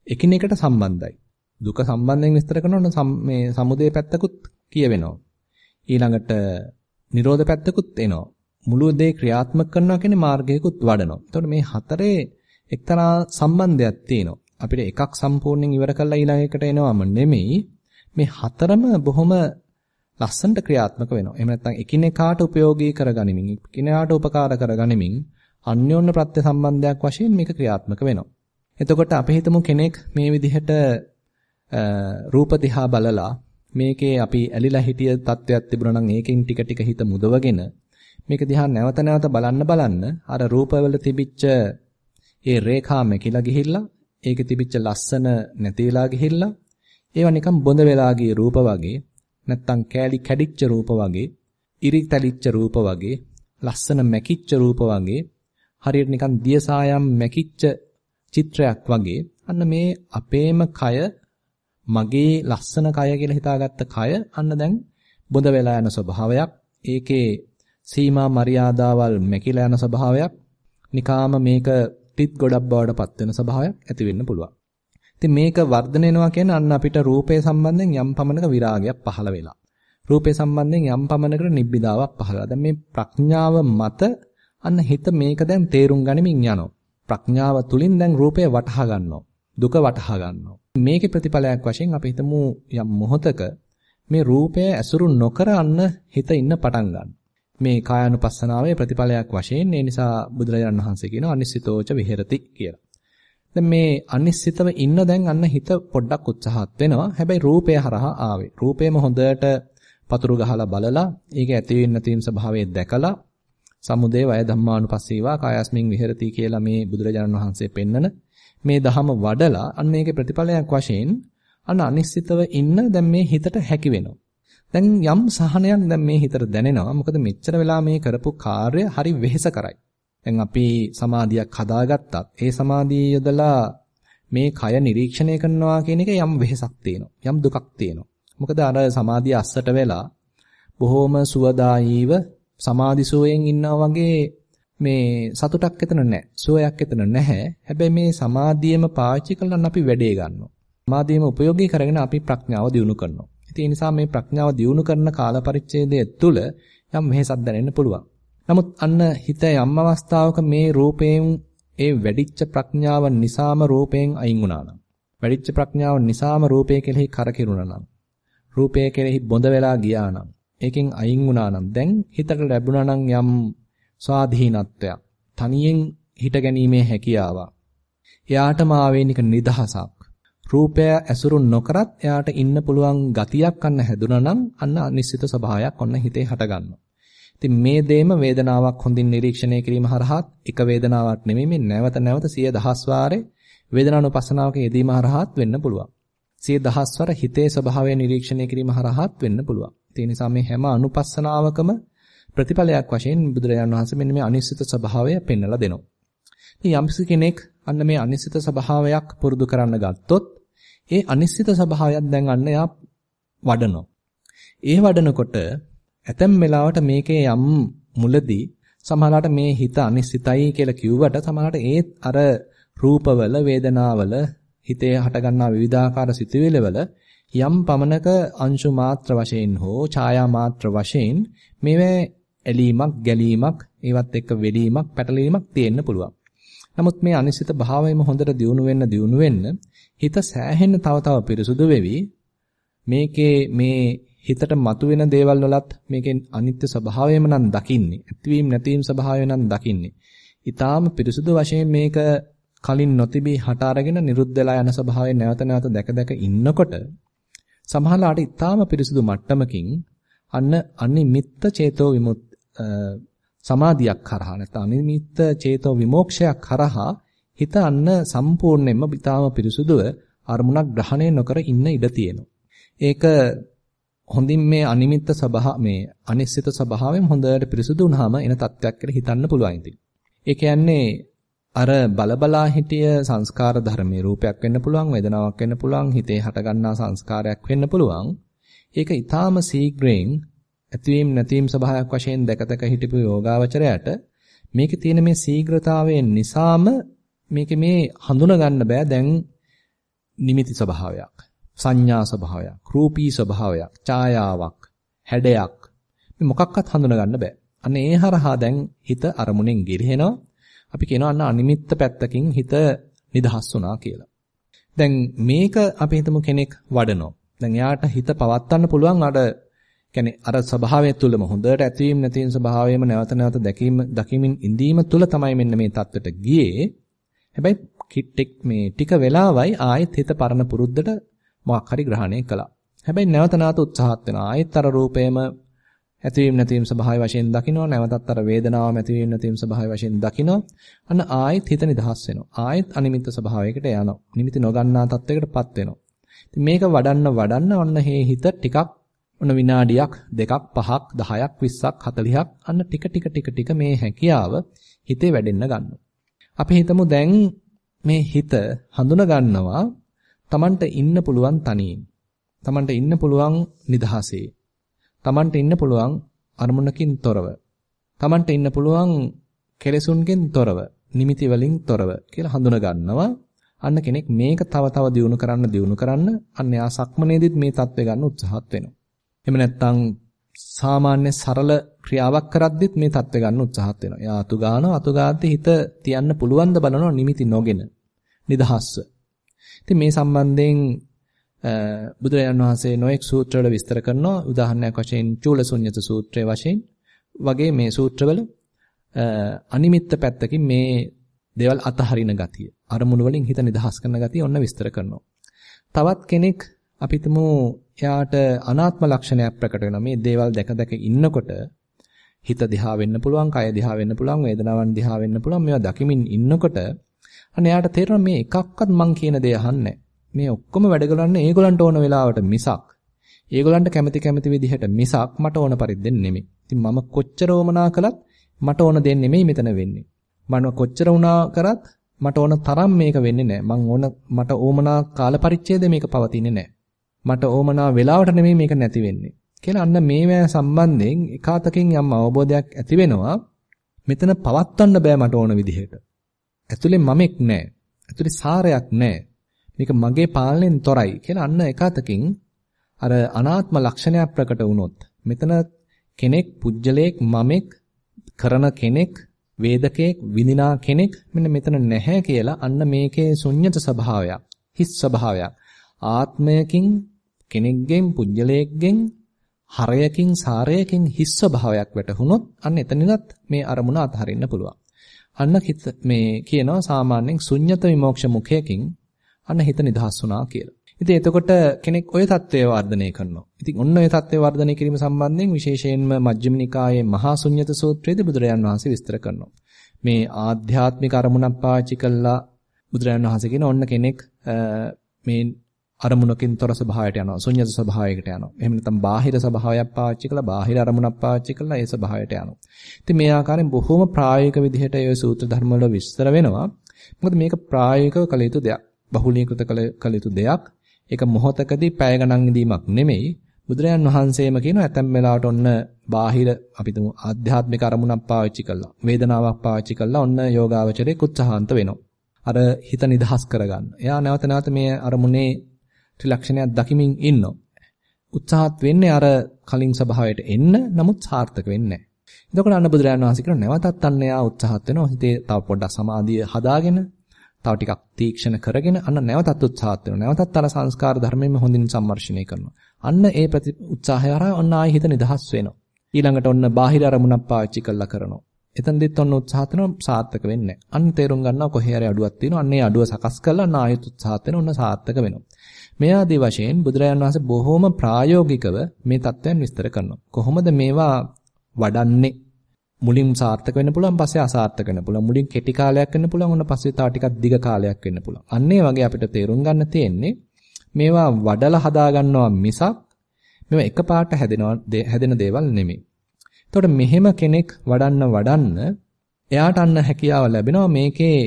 එකිනෙකට සම්බන්ධයි. දුක සම්බන්ධයෙන් විස්තර කරනකොට මේ සමුදේ පැත්තකුත් කියවෙනවා. ඊළඟට නිරෝධ පැත්තකුත් එනවා. මුළු දේ ක්‍රියාත්මක කරනවා කියන්නේ මාර්ගයකුත් වඩනවා. එතකොට මේ හතරේ එක්තරා සම්බන්ධයක් තියෙනවා. අපිට එකක් සම්පූර්ණයෙන් ඉවර කරලා ඊළඟ එකට එනවම නෙමෙයි මේ හතරම බොහොම ලස්සනට ක්‍රියාත්මක වෙනවා. එහෙම නැත්නම් එකිනෙකාට ප්‍රයෝගී කරගනිමින් එකිනෙකාට උපකාර කරගනිමින් අන්‍යෝන්‍ය ප්‍රත්‍ය සම්බන්ධයක් වශයෙන් මේක ක්‍රියාත්මක වෙනවා. එතකොට අපි හිතමු කෙනෙක් මේ විදිහට රූප දිහා බලලා මේකේ අපි ඇලිලා හිටිය තත්වයක් තිබුණා නම් ඒකෙන් ටික ටික හිත මුදවගෙන මේක දිහා නැවත නැවත බලන්න බලන්න අර රූපවල තිබිච්ච ඒ රේඛා මැකිලා ගිහිල්ලා ඒකේ තිබිච්ච ලස්සන නැති වෙලා ගිහිල්ලා ඒවා නිකන් බොඳ වෙලා ගිය රූප වගේ නැත්තම් කෑලි කැඩිච්ච රූප වගේ ඉරි තැලිච්ච රූප වගේ ලස්සන මැකිච්ච රූප වගේ හරියට නිකන් දියසායම් මැකිච්ච චිත්‍රයක් වගේ. අන්න මේ අපේම කය මගේ ලස්සන කය කියලා හිතාගත්ත කය අන්න දැන් බොඳ වෙලා යන ස්වභාවයක්. ඒකේ සීමා මරියාදාවල් මැකිලා යන ස්වභාවයක්. නිකාම මේක තිත් ගොඩක් බවට පත් වෙන ස්වභාවයක් ඇති වෙන්න පුළුවන්. ඉතින් මේක වර්ධනය වෙනවා කියන්නේ අන්න අපිට රූපේ සම්බන්ධයෙන් යම් පමණක විරාගයක් පහළ වෙලා. රූපේ සම්බන්ධයෙන් යම් පමණකට නිබ්බිදාවක් පහළලා. දැන් මේ ප්‍රඥාව මත අන්න හිත මේක දැන් තේරුම් ගනිමින් යනවා. ප්‍රඥාව තුලින් දැන් රූපය වටහා ගන්නවා. දුක වටහා ගන්නවා. මේකේ ප්‍රතිඵලයක් වශයෙන් අපි හිතමු යම් මොහතක මේ රූපය ඇසුරු නොකර අන්න හිත ඉන්න පටන් ගන්නවා. මේ කායानुපස්සනාවේ ප්‍රතිඵලයක් වශයෙන් ඒ නිසා බුදුරජාණන් වහන්සේ කියනවා අනිශ්චිතෝච විහෙරති කියලා. දැන් මේ අනිශ්චිතව ඉන්න දැන් අන්න හිත පොඩ්ඩක් උත්සාහත් වෙනවා. හැබැයි රූපය හරහා ආවේ. රූපේම හොඳට පතුරු ගහලා බලලා ඒක ඇති වෙන්න තියෙන ස්වභාවය දැකලා සමුදේ වය ධම්මානුපස්සීවා කායස්මින් විහෙරති කියලා මේ බුදුරජාණන් වහන්සේ පෙන්නන මේ ධහම වඩලා අන්න ඒකේ ප්‍රතිඵලයක් වශයෙන් අන්න අනිශ්චිතව ඉන්න දැන් මේ හිතට හැකි වෙනවා. දැන් යම් සහනයක් දැන් මේ හිතට දැනෙනවා. මොකද මෙච්චර වෙලා මේ කරපු කාර්ය හරි වෙහෙස කරයි. දැන් අපි සමාධියක් හදාගත්තත් ඒ සමාධිය යොදලා මේ කය නිරීක්ෂණය කරනවා කියන එක යම් වෙහෙසක් තියෙනවා. යම් දුකක් තියෙනවා. මොකද අර සමාධිය අස්සට වෙලා බොහොම සුවදායීව සමාධිසෝයෙන් ඉන්නා වගේ මේ සතුටක් එතන නැහැ. සුවයක් එතන නැහැ. හැබැයි මේ සමාධියම පාවිච්චි කරලා අපි වැඩේ ගන්නවා. සමාධියම ප්‍රයෝගී කරගෙන අපි ප්‍රඥාව දියුණු කරනවා. ඒ නිසා මේ ප්‍රඥාව දියුණු කරන කාල පරිච්ඡේදය තුළ යම් වෙහසක් දැනෙන්න පුළුවන්. නමුත් අන්න හිත යම් අවස්ථාවක මේ රූපයෙන් ඒ වැඩිච්ච ප්‍රඥාව නිසාම රූපයෙන් අයින් වුණා නම් වැඩිච්ච ප්‍රඥාව නිසාම රූපය කෙරෙහි කරකිරුණා නම් රූපය කෙරෙහි බොඳ වෙලා ගියා නම් ඒකෙන් අයින් වුණා නම් දැන් හිතට ලැබුණා නම් යම් ස්වාධීනත්වයක් තනියෙන් හිට ගැනීමේ හැකියාවක් එයාටම ආවේනික නිදහසක් රූපය ඇසුරු නොකරත් එයාට ඉන්න පුළුවන් ගතියක් අන්න හැදුනා නම් අන්න අනිශ්චිත ස්වභාවයක් ඔන්න හිතේ හටගන්නවා. ඉතින් මේ දේම වේදනාවක් හොඳින් නිරීක්ෂණය කිරීම හරහා එක වේදනාවක් නෙමෙයි මේ නැවත නැවත සිය දහස් වාරේ වේදනානුපස්සනාවක යෙදීම හරහාත් වෙන්න පුළුවන්. සිය දහස් වර හිතේ ස්වභාවය නිරීක්ෂණය කිරීම හරහාත් වෙන්න පුළුවන්. ඒ නිසා මේ හැම අනුපස්සනාවකම ප්‍රතිඵලයක් වශයෙන් බුදුරජාණන් වහන්සේ මෙන්න මේ අනිශ්චිත ස්වභාවය පෙන්වලා දෙනවා. ඉතින් යම්කිසි කෙනෙක් අන්න මේ අනිශ්චිත ස්වභාවයක් පුරුදු කරන්න ගත්තොත් ඒ අනිශ්චිත ස්වභාවයක් දැන් අන්න යා වඩනවා. ඒ වඩනකොට ඇතැම් වෙලාවට මේකේ යම් මුලදී සමහරවිට මේ හිත අනිශ්චිතයි කියලා කිව්වට සමහරවිට ඒත් අර රූපවල වේදනාවල හිතේ හටගන්නා විවිධාකාර සිතුවිලිවල යම් පමණක අංශු මාත්‍ර වශයෙන් හෝ ඡායා මාත්‍ර වශයෙන් මේවා ඇලීමක් ගැලීමක් ඒවත් එක්ක වෙලීමක් පැටලීමක් තියෙන්න පුළුවන්. නමුත් මේ අනිශ්චිත භාවයම හොඳට දියුණු වෙන්න දියුණු වෙන්න හිත සෑහෙන්න තව තව පිරිසුදු වෙවි මේකේ මේ හිතට මතුවෙන දේවල් වලත් මේකේ අනිත්‍ය ස්වභාවයම නම් දකින්නේ. ඇතිවීම නැතිවීම ස්වභාවය නම් දකින්නේ. ඊටාම පිරිසුදු වශයෙන් මේක කලින් නොතිබී හට අරගෙන නිරුද්ධ වෙලා යන ස්වභාවය නැවත නැවත දැක දැක ඉන්නකොට සමහරලාට ඊටාම පිරිසුදු මට්ටමකින් අන්න අනිමිත්ත චේතෝ විමුත් සමාධියක් කරහා නැත්නම් අනිමිත්ත චේතෝ විමෝක්ෂයක් කරහා හිත අන්න සම්පූර්ණයෙන්ම ඊටාම පිරිසුදුව අරමුණක් ග්‍රහණය නොකර ඉන්න ඉඩ තියෙනවා. ඒක හොඳින් මේ අනිමිත්ත සබහා මේ අනිශ්චිත ස්වභාවයෙන් හොඳට පිරිසුදු වුනහම එන තත්ත්වයක් කියලා හිතන්න පුළුවන් ඉතින්. ඒ කියන්නේ අර බලබලා හිටිය සංස්කාර ධර්මයේ රූපයක් වෙන්න පුළුවන් වේදනාවක් වෙන්න පුළුවන් හිතේ හටගන්නා සංස්කාරයක් වෙන්න පුළුවන්. ඒක ඊටාම සීග්‍රයෙන් ඇතිවීම නැතිවීම ස්වභාවයක් වශයෙන් දැක දැක හිටපු යෝගාවචරයට මේකේ තියෙන මේ ශීඝ්‍රතාවයෙන් නිසාම මේක මේ හඳුනා ගන්න බෑ දැන් නිමිති ස්වභාවයක් සංඥා ස්වභාවයක් රූපී ස්වභාවයක් ඡායාවක් හැඩයක්. මේ මොකක්වත් හඳුනා ගන්න බෑ. අන්න ඒ හරහා දැන් හිත අරමුණෙන් ගිරහෙනවා. අපි කියනවා අන්න අනිමිත්ත පැත්තකින් හිත නිදහස් වුණා කියලා. දැන් මේක අපි හිතමු කෙනෙක් වඩනෝ දැන් එයාට හිත පවත්වන්න පුළුවන් අර කියන්නේ අර ස්වභාවය තුළම හොඳට ඇතිවීම නැතිවීම ස්වභාවයම නැවත නැවත දැකීම දකිමින් ඉඳීම තුළ තමයි මෙන්න මේ தත්වෙට ගියේ. හැබැයි කිට්ටෙක් මේ ටික වෙලාවයි ආයෙත් හිත පරණ පුරුද්දට මොකක් හරි ග්‍රහණය කළා. හැබැයි නැවත නැවත උත්සාහත් වෙනවා. ආයෙත් අර රූපයම ඇතිවීම නැතිවීම ස්වභාවය වශයෙන් දකිනවා. නැවතත් අර වේදනාවම ඇතිවීම නැතිවීම ස්වභාවය වශයෙන් දකිනවා. අන්න ආයෙත් හිත නිදහස් වෙනවා. ආයෙත් අනිමිත්ත ස්වභාවයකට යනවා. නිමිති නොගන්නා තත්වයකටපත් වෙනවා. ඉතින් මේක වඩන්න වඩන්න ඔන්න හේ හිත ටිකක් ඔන්න විනාඩියක් දෙකක් පහක් 10ක් 20ක් 40ක් අන්න ටික ටික ටික ටික මේ හැකියාව හිතේ වැඩෙන්න ගන්නවා. අපි හිතමු දැන් මේ හිත හඳුනා ගන්නවා Tamanට ඉන්න පුළුවන් තනියෙන්. Tamanට ඉන්න පුළුවන් නිදහසේ. Tamanට ඉන්න පුළුවන් අරමුණකින් තොරව. Tamanට ඉන්න පුළුවන් කෙලෙසුන්ගෙන් තොරව, නිමිති වලින් තොරව කියලා හඳුනා ගන්නවා. අන්න කෙනෙක් මේක තව තව දියුණු කරන්න දියුණු කරන්න අන්න යා සක්මනේදිත් මේ தත්ත්වය ගන්න උත්සාහත් වෙනවා. එහෙම නැත්නම් සාමාන්‍ය සරල ක්‍රියාවක් කරද්දිත් මේ தත්ත්වය ගන්න උත්සාහත් වෙනවා. එයා අතු ගන්නවා අතු ගාද්දි හිත තියන්න පුළුවන් ද බලනවා නිමිති නොගෙන නිදහස්ව. ඉතින් මේ සම්බන්ධයෙන් බුදුරජාණන් වහන්සේ නොඑක් සූත්‍රවල විස්තර කරනවා උදාහරණයක් වශයෙන් චූලසුඤ්ඤත සූත්‍රයේ වශයෙන් වගේ මේ සූත්‍රවල අනිමිත්ත පැත්තකින් මේ දේවල් අතහරින ගතිය අරමුණු වලින් හිත නිදහස් කරන ගතිය ඔන්න විස්තර කරනවා. තවත් කෙනෙක් අපි තුමු එයාට අනාත්ම ලක්ෂණයක් ප්‍රකට වෙනවා. මේ දේවල් දැක දැක ඉන්නකොට හිත දිහා වෙන්න පුළුවන්, කය දිහා වෙන්න පුළුවන්, වේදනාවන් දිහා වෙන්න පුළුවන්. මේවා දකිමින් ඉන්නකොට අනේ එයාට තේරෙනවා මේ එකක්වත් මං කියන දේ අහන්නේ මේ ඔක්කොම වැඩ කරන්නේ ඒගොල්ලන්ට ඕන වෙලාවට මිසක්. ඒගොල්ලන්ට කැමති කැමති විදිහට මිසක් මට ඕන පරිද්දෙන් නෙමෙයි. ඉතින් මම කොච්චර වමනා කළත් මට ඕන දෙයක් නෙමෙයි මෙතන වෙන්නේ. මම කොච්චර වුණා කරත් මට ඕන තරම් මේක වෙන්නේ නැහැ. මං ඕන මට ඕමනා කාල පරිච්ඡේදය මේක පවතින්නේ නැහැ. මට ඕමනා වෙලාවට නෙමෙයි මේක නැති වෙන්නේ. කියලා අන්න මේවැ සම්බන්ධයෙන් එකාතකින් යම් අවබෝධයක් ඇති වෙනවා. මෙතන පවත්වන්න බෑ මට ඕන විදිහට. ඇතුලේ මමෙක් නැහැ. ඇතුලේ සාරයක් නැහැ. මේක මගේ පාලනයෙන් තොරයි කියලා අන්න එකාතකින් අර අනාත්ම ලක්ෂණයක් ප්‍රකට වුණොත් මෙතන කෙනෙක් පුජ්‍යලයක් මමෙක් කරන කෙනෙක් වේදකයෙක් විඳිනා කෙනෙක් මෙන්න මෙතන නැහැ කියලා අන්න මේකේ ශුන්්‍යත ස්වභාවයක් හිස් ස්වභාවයක් ආත්මයකින් කෙනෙක්ගෙන් පුජ්‍යලයක්ගෙන් හරයකින් සාරයකින් හිස් ස්වභාවයක් වැටහුනොත් අන්න එතනවත් මේ අරමුණ අතහරින්න පුළුවන්. අන්න මේ කියනවා සාමාන්‍යයෙන් ශුන්්‍යත විමෝක්ෂ මුඛයකින් අන්න හිත නිදහස් වුණා කියලා. ඉතින් එතකොට කෙනෙක් ওই தત્ත්වය වර්ධනය කරනවා. ඉතින් ඔන්න ඔය தત્ත්වය වර්ධනය කිරීම සම්බන්ධයෙන් විශේෂයෙන්ම මජ්ක්‍ධිම නිකායේ මහා ශුන්්‍යත සූත්‍රයේදී බුදුරජාන් වහන්සේ විස්තර කරනවා. මේ ආධ්‍යාත්මික අරමුණක් පාවිච්චි කළා බුදුරජාන් වහන්සේ කියන ඔන්න කෙනෙක් මේ අරමුණකින් තොර ස්වභාවයට යනවා. ශුන්‍යත ස්වභාවයකට යනවා. එහෙම නැත්නම් බාහිර ස්වභාවයක් පාවිච්චි කළා බාහිර අරමුණක් පාවිච්චි කළා ඒ ස්වභාවයට යනවා. ඉතින් මේ ආකාරයෙන් බොහොම ප්‍රායෝගික විදිහට ඒ සූත්‍ර ධර්ම වල විස්තර වෙනවා. මොකද මේක ප්‍රායෝගිකව කළ යුතු දෙයක්. බහුලීකృత කළ යුතු දෙයක්. ඒක මොහොතකදී පැය ගණන් ඉදීමක් නෙමෙයි. බුදුරයන් වහන්සේම කියන ඇතැම් වෙලාවට ඔන්න බාහිර අපි තුමු ආධ්‍යාත්මික අරමුණක් පාවිච්චි කළා. වේදනාවක් පාවිච්චි කළා. ඔන්න යෝගාවචරයේ උත්සාහන්ත වෙනවා. අර හිත නිදහස් කරගන්න. එයා නැවත නැවත මේ අරමුණේ ත්‍රිලක්ෂණයක් දකිමින් ඉන්නෝ. උත්සාහත් වෙන්නේ අර කලින් ස්වභාවයට එන්න නමුත් සාර්ථක වෙන්නේ නැහැ. එතකොට අන්න බුදුරජාණන් වහන්සේ කියන නැවතත් අන්න එයා උත්සාහත් වෙනවා. හිතේ තව පොඩ්ඩක් සමාධිය හදාගෙන තව ටිකක් තීක්ෂණ කරගෙන අන්න නැවතත් උත්සාහත් වෙනවා. නැවතත් අර සංස්කාර ධර්මයෙන්ම හොඳින් සම්මර්ෂණය කරනවා. අන්න ඒ ප්‍රති උත්සාහය හරහා ඔන්න ආයෙ හිත නිදහස් වෙනවා. ඊළඟට ඔන්න බාහිර අරමුණක් පාවිච්චි කරලා කරනවා. එතනදිත් ඔන්න උත්සාහත් වෙනවා සාර්ථක වෙන්නේ නැහැ. අන්න තේරුම් ගන්නවා කොහේ හරි අඩුවක් තියෙනවා. අන්න ඒ අඩුව සකස් කරලා ආයෙත් උත්සාහත් වෙනවා. ඔන්න සාර්ථක වෙනවා. මේ ආදී වශයෙන් බුදුරජාණන් වහන්සේ බොහොම ප්‍රායෝගිකව මේ தත්වයන් විස්තර කරනවා. කොහොමද මේවා වඩන්නේ? මුලින් සාර්ථක වෙන්න පුළුවන් පස්සේ අසාර්ථක වෙන්න පුළුවන්. මුලින් කෙටි කාලයක් වෙන්න පුළුවන්. ඔන්න පස්සේ තව ටිකක් දිග කාලයක් වෙන්න පුළුවන්. අන්න ඒ වගේ අපිට තේරුම් ගන්න තියෙන්නේ මේවා වඩලා හදා ගන්නවා මිසක් මේවා එකපාරට හැදෙනවා හැදෙන දේවල් නෙමෙයි. එතකොට මෙහෙම කෙනෙක් වඩන්න වඩන්න එයාට අන්න හැකියාව ලැබෙනවා මේකේ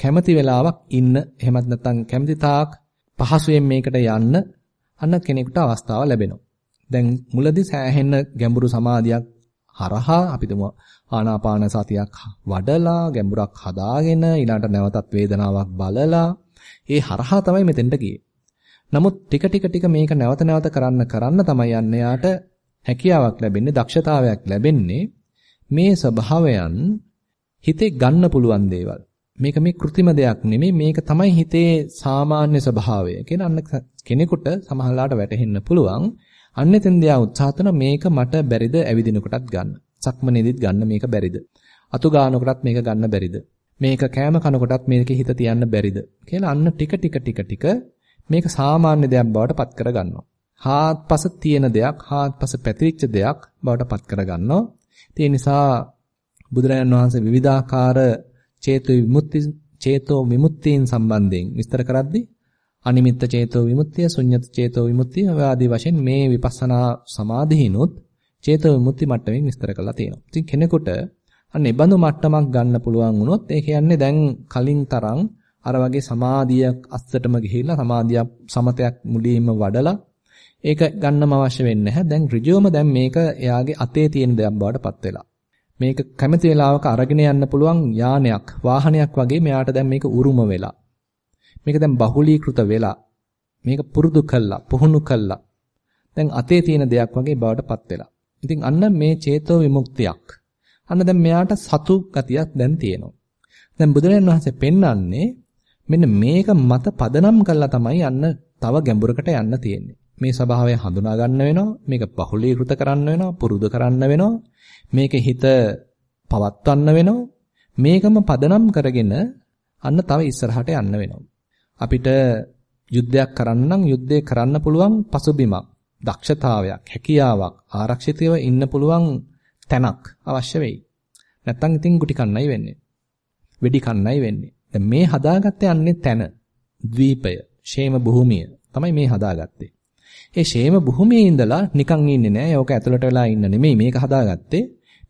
කැමති වෙලාවක් ඉන්න එහෙමත් නැත්නම් කැමති තාක් පහසුවෙන් මේකට යන්න අන්න කෙනෙකුට අවස්ථාව ලැබෙනවා. දැන් මුලදී සෑහෙන ගැඹුරු සමාධියක් හරහා අපි තුමු ආනාපාන සතියක් වඩලා ගැඹුරක් හදාගෙන ඊළඟට නැවතත් වේදනාවක් බලලා ඒ හරහා තමයි මෙතෙන්ට ගියේ. නමුත් ටික ටික ටික මේක නැවත නැවත කරන්න කරන්න තමයි යන්නේ යාට හැකියාවක් ලැබෙන්නේ දක්ෂතාවයක් ලැබෙන්නේ මේ ස්වභාවයන් හිතේ ගන්න පුළුවන් දේවල්. මේක මේ કૃතිම දෙයක් නෙමෙයි. මේක තමයි හිතේ සාමාන්‍ය ස්වභාවය. කියන අන්න කෙනෙකුට සමහරලාට වැටහෙන්න පුළුවන්. අන්න එතෙන්දී ආ උත්සාහ කරන මේක මට බැරිද ඇවිදින කොටත් ගන්න. සක්මනේදිත් ගන්න මේක බැරිද? අතු ගාන කොටත් මේක ගන්න බැරිද? මේක කෑම කන කොටත් මේකේ හිත තියන්න බැරිද? කියලා අන්න ටික ටික ටික ටික මේක සාමාන්‍ය දෙයක් බවට පත් කර ගන්නවා. හාත්පස තියෙන දෙයක් හාත්පස පැතිරිච්ච දෙයක් බවට පත් කර ගන්නවා. ඒ නිසා බුදුරජාණන් වහන්සේ විවිධාකාර චේතෝ විමුක්ති චේතෝ විමුක්තියන් සම්බන්ධයෙන් විස්තර කරද්දී අනිමිත්ත චේතෝ විමුක්තිය, ශුන්්‍යත චේතෝ විමුක්තිය ආදී වශයෙන් මේ විපස්සනා සමාධිහිනුත් චේතෝ විමුක්ති මට්ටමින් විස්තර කරලා තියෙනවා. ඉතින් කෙනෙකුට අන්න ඒ බඳු මට්ටමක් ගන්න පුළුවන් වුණොත් ඒ කියන්නේ දැන් කලින් තරම් අර වගේ සමාධියක් අස්සටම ගිහිල්ලා සමාධියක් සමතයක් මුලින්ම වඩලා ඒක ගන්නම අවශ්‍ය වෙන්නේ නැහැ. දැන් ඍජුවම දැන් මේක එයාගේ අතේ තියෙන දෙයක් බවට පත් වෙලා. මේක කැමති වෙලාවක අරගෙන යන්න පුළුවන් යානයක් වාහනයක් වගේ මෙයාට දැන් මේක උරුම වෙලා. මේක දැන් බහුලීකృత වෙලා. මේක පුරුදු කළා පුහුණු කළා. දැන් අතේ තියෙන දෙයක් වගේ බවටපත් වෙලා. ඉතින් අන්න මේ චේතෝ විමුක්තියක්. අන්න දැන් මෙයාට සතු ගතියක් දැන් තියෙනවා. දැන් බුදුරජාණන් වහන්සේ පෙන්වන්නේ මෙන්න මේක මත පදනම් කළා තමයි අන්න තව ගැඹුරකට යන්න තියෙන්නේ. මේ ස්වභාවය හඳුනා ගන්න වෙනවා මේක බහුලීකృత කරන්න වෙනවා පුරුදු කරන්න වෙනවා මේකේ හිත පවත්වන්න වෙනවා. මේකම පදනම් කරගෙන අන්න තව ඉස්සරහට යන්න වෙනවා. අපිට යුද්ධයක් කරන්න නම් යුද්ධේ කරන්න පුළුවන් පසුබිමක්, දක්ෂතාවයක්, හැකියාවක්, ආරක්ෂිතව ඉන්න පුළුවන් තැනක් අවශ්‍ය වෙයි. නැත්තම් ඉතින් ගුටි කන්නයි වෙන්නේ. වෙඩි කන්නයි වෙන්නේ. දැන් මේ හදාගත්තේ යන්නේ තැන, ද්වීපය, ෂේම භූමිය තමයි මේ හදාගත්තේ. ඒ ෂේම භූමියේ ඉඳලා නිකන් ඉන්නේ නෑ. යෝක ඇතුළට වෙලා ඉන්න නෙමෙයි මේක හදාගත්තේ.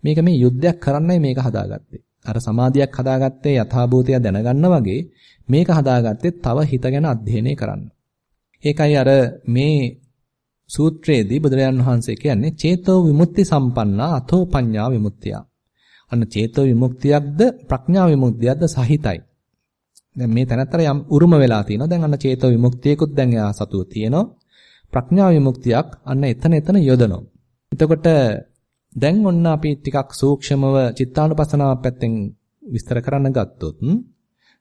මේක මේ යුද්ධයක් කරන්නයි මේක හදාගත්තේ. අර සමාධියක් හදාගත්තේ යථාභූතය දැනගන්න වගේ මේක හදාගත්තේ තව හිත ගැන අධ්‍යයනය කරන්න. ඒකයි අර මේ සූත්‍රයේදී බුදුරජාන් වහන්සේ කියන්නේ චේතෝ විමුක්ති සම්පන්නා අතෝ පඤ්ඤා විමුක්තිය. අන්න චේතෝ විමුක්තියක්ද ප්‍රඥා විමුක්තියක්ද සහිතයි. දැන් මේ තැනතර යම් උරුම වෙලා තිනවා. දැන් අන්න චේතෝ විමුක්තියකුත් දැන් එයා සතුව තියෙනවා. ප්‍රඥා විමුක්තියක් අන්න එතන එතන යොදනවා. එතකොට දැන් ඔන්න අපි ටිකක් සූක්ෂමව චිත්තානුපස්සනාව පැත්තෙන් විස්තර කරන්න ගත්තොත්